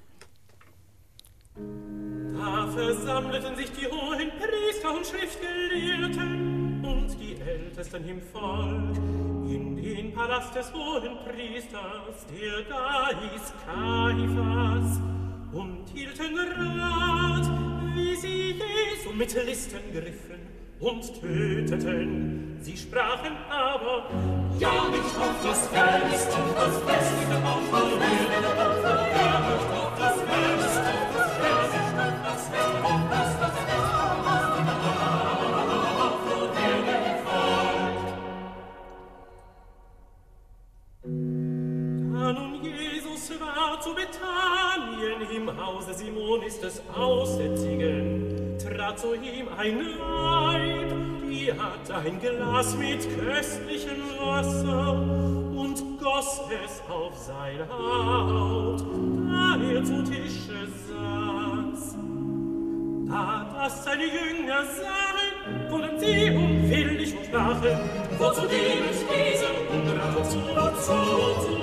Da versammelten sich die hohen Priester und Schriftgelehrten und die Ältesten im Volk in den Palast des hohen Priesters, der ist Kaiphas, und hielten Rat, wie sie Jesu mit Listen griffen und töteten. Sie sprachen aber, ja nicht auf das Fest, auf das Fest, auf das Fest, auf das Fest, auf das Fest, auf das Fest, zu Bethanien. Im Hause Simonis des Aussätzigen trat zu ihm ein Weib, die hatte ein Glas mit köstlichem Wasser und goss es auf sein Haupt, da er zu Tische saß. Da das seine Jünger sahen, wurden sie unwillig und sprachen, wozu dient diese Unrat, wozu, wozu, wozu, wozu,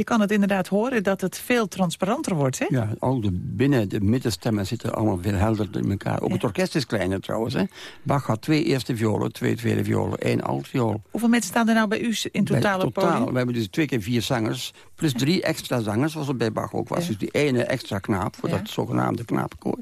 je kan het inderdaad horen dat het veel transparanter wordt, hè? Ja, ook de binnen, de middenstemmen zitten allemaal veel helderder in elkaar. Ook het orkest is kleiner trouwens, hè. Bach had twee eerste violen, twee tweede violen, één altviool. Hoeveel mensen staan er nou bij u in totaal op totaal, We hebben dus twee keer vier zangers, plus drie extra zangers, zoals het bij Bach ook was. Dus die ene extra knaap, voor dat zogenaamde knapenkoor.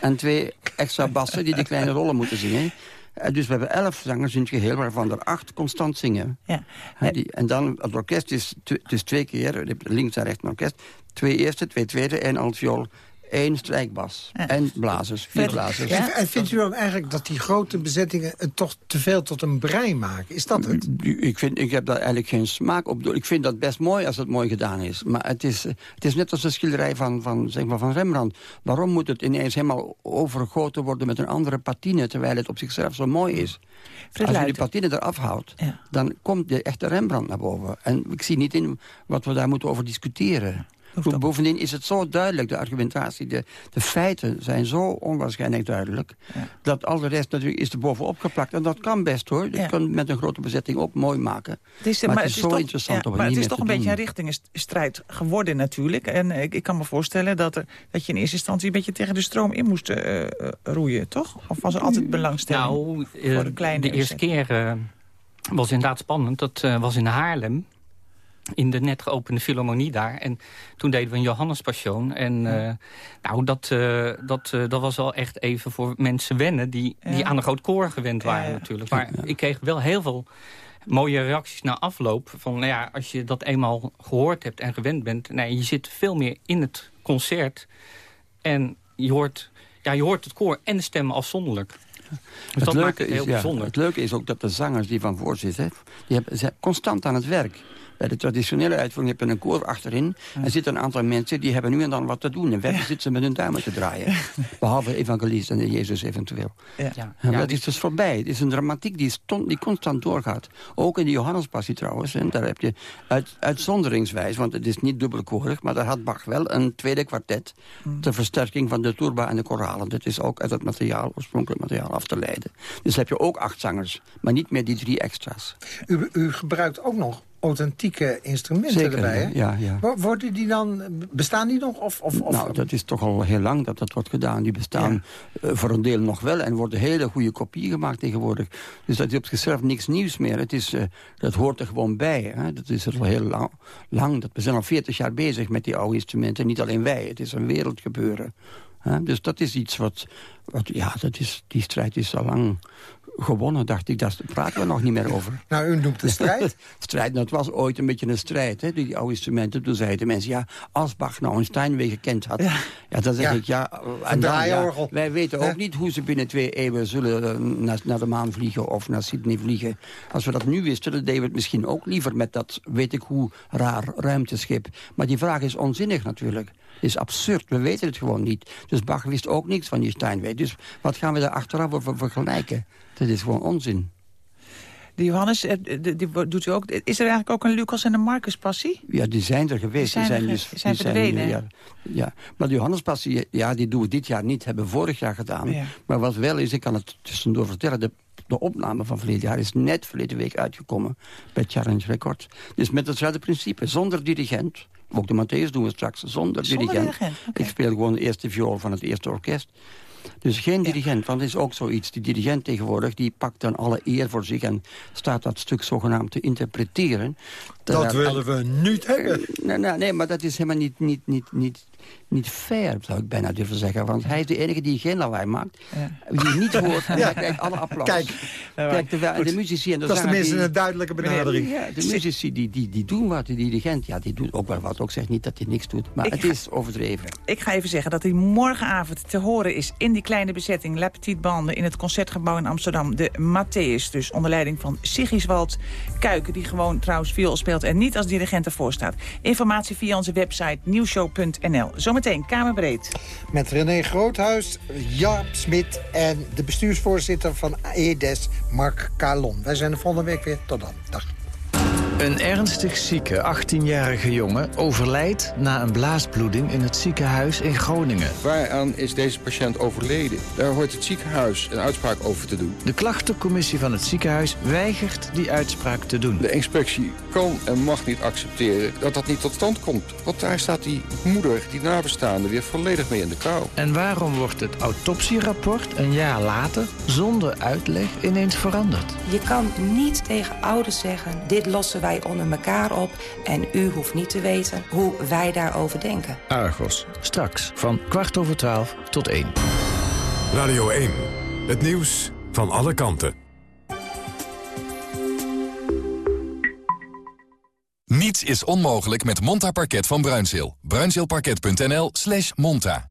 En twee extra bassen die de kleine (laughs) rollen moeten zingen. Eh, dus we hebben elf zangers in het geheel, waarvan er acht constant zingen. Ja. Die, en dan, het orkest is, dus twee keer, links en rechts een orkest. Twee eerste, twee tweede, en altviool één strijkbas. En blazers, vier blazers. En vindt u dan eigenlijk dat die grote bezettingen het toch te veel tot een brei maken? Is dat het? Ik, vind, ik heb daar eigenlijk geen smaak op. Ik vind dat best mooi als het mooi gedaan is. Maar het is, het is net als de schilderij van, van, zeg maar van Rembrandt. Waarom moet het ineens helemaal overgoten worden met een andere patine... terwijl het op zichzelf zo mooi is? als je die patine eraf houdt, dan komt de echte Rembrandt naar boven. En ik zie niet in wat we daar moeten over discussiëren. Bovendien is het zo duidelijk, de argumentatie. De, de feiten zijn zo onwaarschijnlijk duidelijk... dat al de rest natuurlijk is er bovenop geplakt. En dat kan best, hoor. Dat kan met een grote bezetting ook mooi maken. Het is, maar, het is, zo toch, interessant om Maar het is toch een beetje een richtingenstrijd geworden natuurlijk. En ik, ik, kan me voorstellen dat, er, dat je in eerste instantie... een beetje tegen de stroom in moest uh, roeien, toch? Of was er altijd belangstelling nou, voor de kleine... de eerste keer was inderdaad spannend. Dat was in Haarlem in de net geopende Philharmonie daar. En toen deden we een Johannespassion. En uh, nou, dat, uh, dat, uh, dat was wel echt even voor mensen wennen... die, die aan een groot koor gewend waren natuurlijk. Maar ik kreeg wel heel veel mooie reacties na afloop. Van, nou ja, als je dat eenmaal gehoord hebt en gewend bent... Nou, je zit veel meer in het concert. En je hoort, ja, je hoort het koor en de stemmen afzonderlijk. Dus het dat leuke maakt het heel is, ja, bijzonder. Het leuke is ook dat de zangers die van voor zitten... die hebben, zijn constant aan het werk. Bij de traditionele uitvoering heb je een koor achterin. Er zitten een aantal mensen die hebben nu en dan wat te doen. En verder zitten ze met hun duimen te draaien. Behalve evangelisten en Jezus eventueel. Ja. Ja. En dat is dus voorbij. Het is een dramatiek die, stond, die constant doorgaat. Ook in de Johannespassie trouwens. En daar heb je uit, uitzonderingswijs, want het is niet dubbelkorig... maar daar had Bach wel een tweede kwartet... Mm. ter versterking van de turba en de koralen. Dat is ook uit het materiaal, oorspronkelijk materiaal af te leiden. Dus heb je ook acht zangers, maar niet meer die drie extra's. U, u gebruikt ook nog authentieke instrumenten Zeker, erbij. Ja, ja. Worden die dan, bestaan die nog? Of, of, of, nou, dat is toch al heel lang dat dat wordt gedaan. Die bestaan uh, voor een deel nog wel en worden hele goede kopieën gemaakt tegenwoordig. Dus dat is op zichzelf niks nieuws meer. Het is, uh, dat hoort er gewoon bij. Hè? Dat is al heel lang, lang. Dat we zijn al 40 jaar bezig met die oude instrumenten. Niet alleen wij, het is een wereldgebeuren. Hè? Dus dat is iets wat, wat ja, dat is, die strijd is al lang gewonnen, dacht ik. Daar praten we nog niet meer over. (laughs) Nou, u noemt (laughs) de strijd? strijd, dat was ooit een beetje een strijd, hè, die oude instrumenten. Toen zeiden mensen, ja, als Bach nou een Steinway gekend had... Ja, dan zeg ik, ja... En dan, ja, wij weten ook niet hoe ze binnen twee eeuwen zullen eh, naar, naar, de maan vliegen of naar Sydney vliegen. Als we dat nu wisten, dan deden we het misschien ook liever met dat, weet ik hoe, raar ruimteschip. Maar die vraag is onzinnig natuurlijk is absurd. We weten het gewoon niet. Dus Bach wist ook niks van die Steinway. Dus wat gaan we daar achteraf over vergelijken? Dat is gewoon onzin. De Johannes, eh, die doet u ook. Is er eigenlijk ook een Lucas en een Marcus passie? Ja, die zijn er geweest. Die zijn, die zijn, dus, zijn die verdwenen. ja, ja, maar de Johannes passie, ja, die doen we dit jaar niet. Hebben we vorig jaar gedaan. Maar wat wel is, ik kan het tussendoor vertellen... De, de opname van verleden jaar is net verleden week uitgekomen bij Challenge Records. Dus met hetzelfde principe, zonder dirigent. Ook de Matthäus doen we straks zonder, zonder dirigent. dirigent. Ik speel gewoon de eerste viool van het eerste orkest. Dus geen dirigent, want dat is ook zoiets. Die dirigent tegenwoordig, die pakt dan alle eer voor zich... en staat dat stuk zogenaamd te interpreteren. Dat, willen we niet hebben. Nee, nee, nee, maar dat is helemaal niet, niet, niet, niet, niet fair, zou ik bijna durven zeggen. Want hij is de enige die geen lawaai maakt. Ja. Die niet hoort (laughs) en hij krijgt alle applaus. Kijk, Kijk de, de muzici en de Dat is tenminste een duidelijke benadering. Ja, de muzici die, die, die doen wat, de dirigent, ja, die doet ook wel wat. Ook zegt niet dat hij niks doet, maar het is overdreven. Ik ga even zeggen dat hij morgenavond te horen is... in die kleine bezetting La Petite Bande in het Concertgebouw in Amsterdam. De Matthäus, dus onder leiding van Sigiswald Kuiken... die gewoon trouwens viool speelt en niet als dirigent ervoor staat. Informatie via onze website nieuwshow.nl. Zometeen Kamerbreed. Met René Groothuis, Jaap Smit en de bestuursvoorzitter van EDES, Mark Kalon. Wij zijn de volgende week weer. Tot dan. Dag. Een ernstig zieke 18-jarige jongen overlijdt na een blaasbloeding in het ziekenhuis in Groningen. Waaraan is deze patiënt overleden? Daar hoort het ziekenhuis een uitspraak over te doen. De klachtencommissie van het ziekenhuis weigert die uitspraak te doen. De inspectie kan en mag niet accepteren dat dat niet tot stand komt. Want daar staat die moeder, die nabestaande, weer volledig mee in de kou. En waarom wordt het autopsierapport een jaar later zonder uitleg ineens veranderd? Je kan niet tegen ouders zeggen, dit lossen wij onder elkaar op... en u hoeft niet te weten hoe wij daarover denken. Argos, straks van kwart over twaalf tot één. Radio 1, het nieuws van alle kanten. Niets is onmogelijk met Monta Parket van Bruinzeel. Bruinzeelparket.nl slash monta.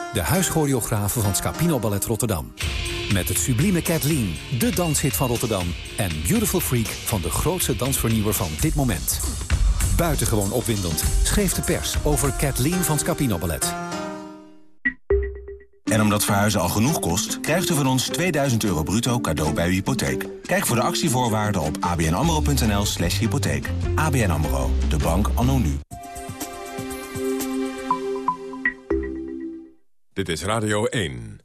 De huischoreografen van Scapino Ballet Rotterdam. Met het sublieme Kathleen, de danshit van Rotterdam. En Beautiful Freak van de grootste dansvernieuwer van dit moment. Buitengewoon opwindend schreef de pers over Kathleen van Scapino Ballet. En omdat verhuizen al genoeg kost, krijgt u van ons 2000 euro bruto cadeau bij uw hypotheek. Kijk voor de actievoorwaarden op abnamro.nl slash hypotheek. ABN AMRO, de bank anno nu. Dit is Radio 1.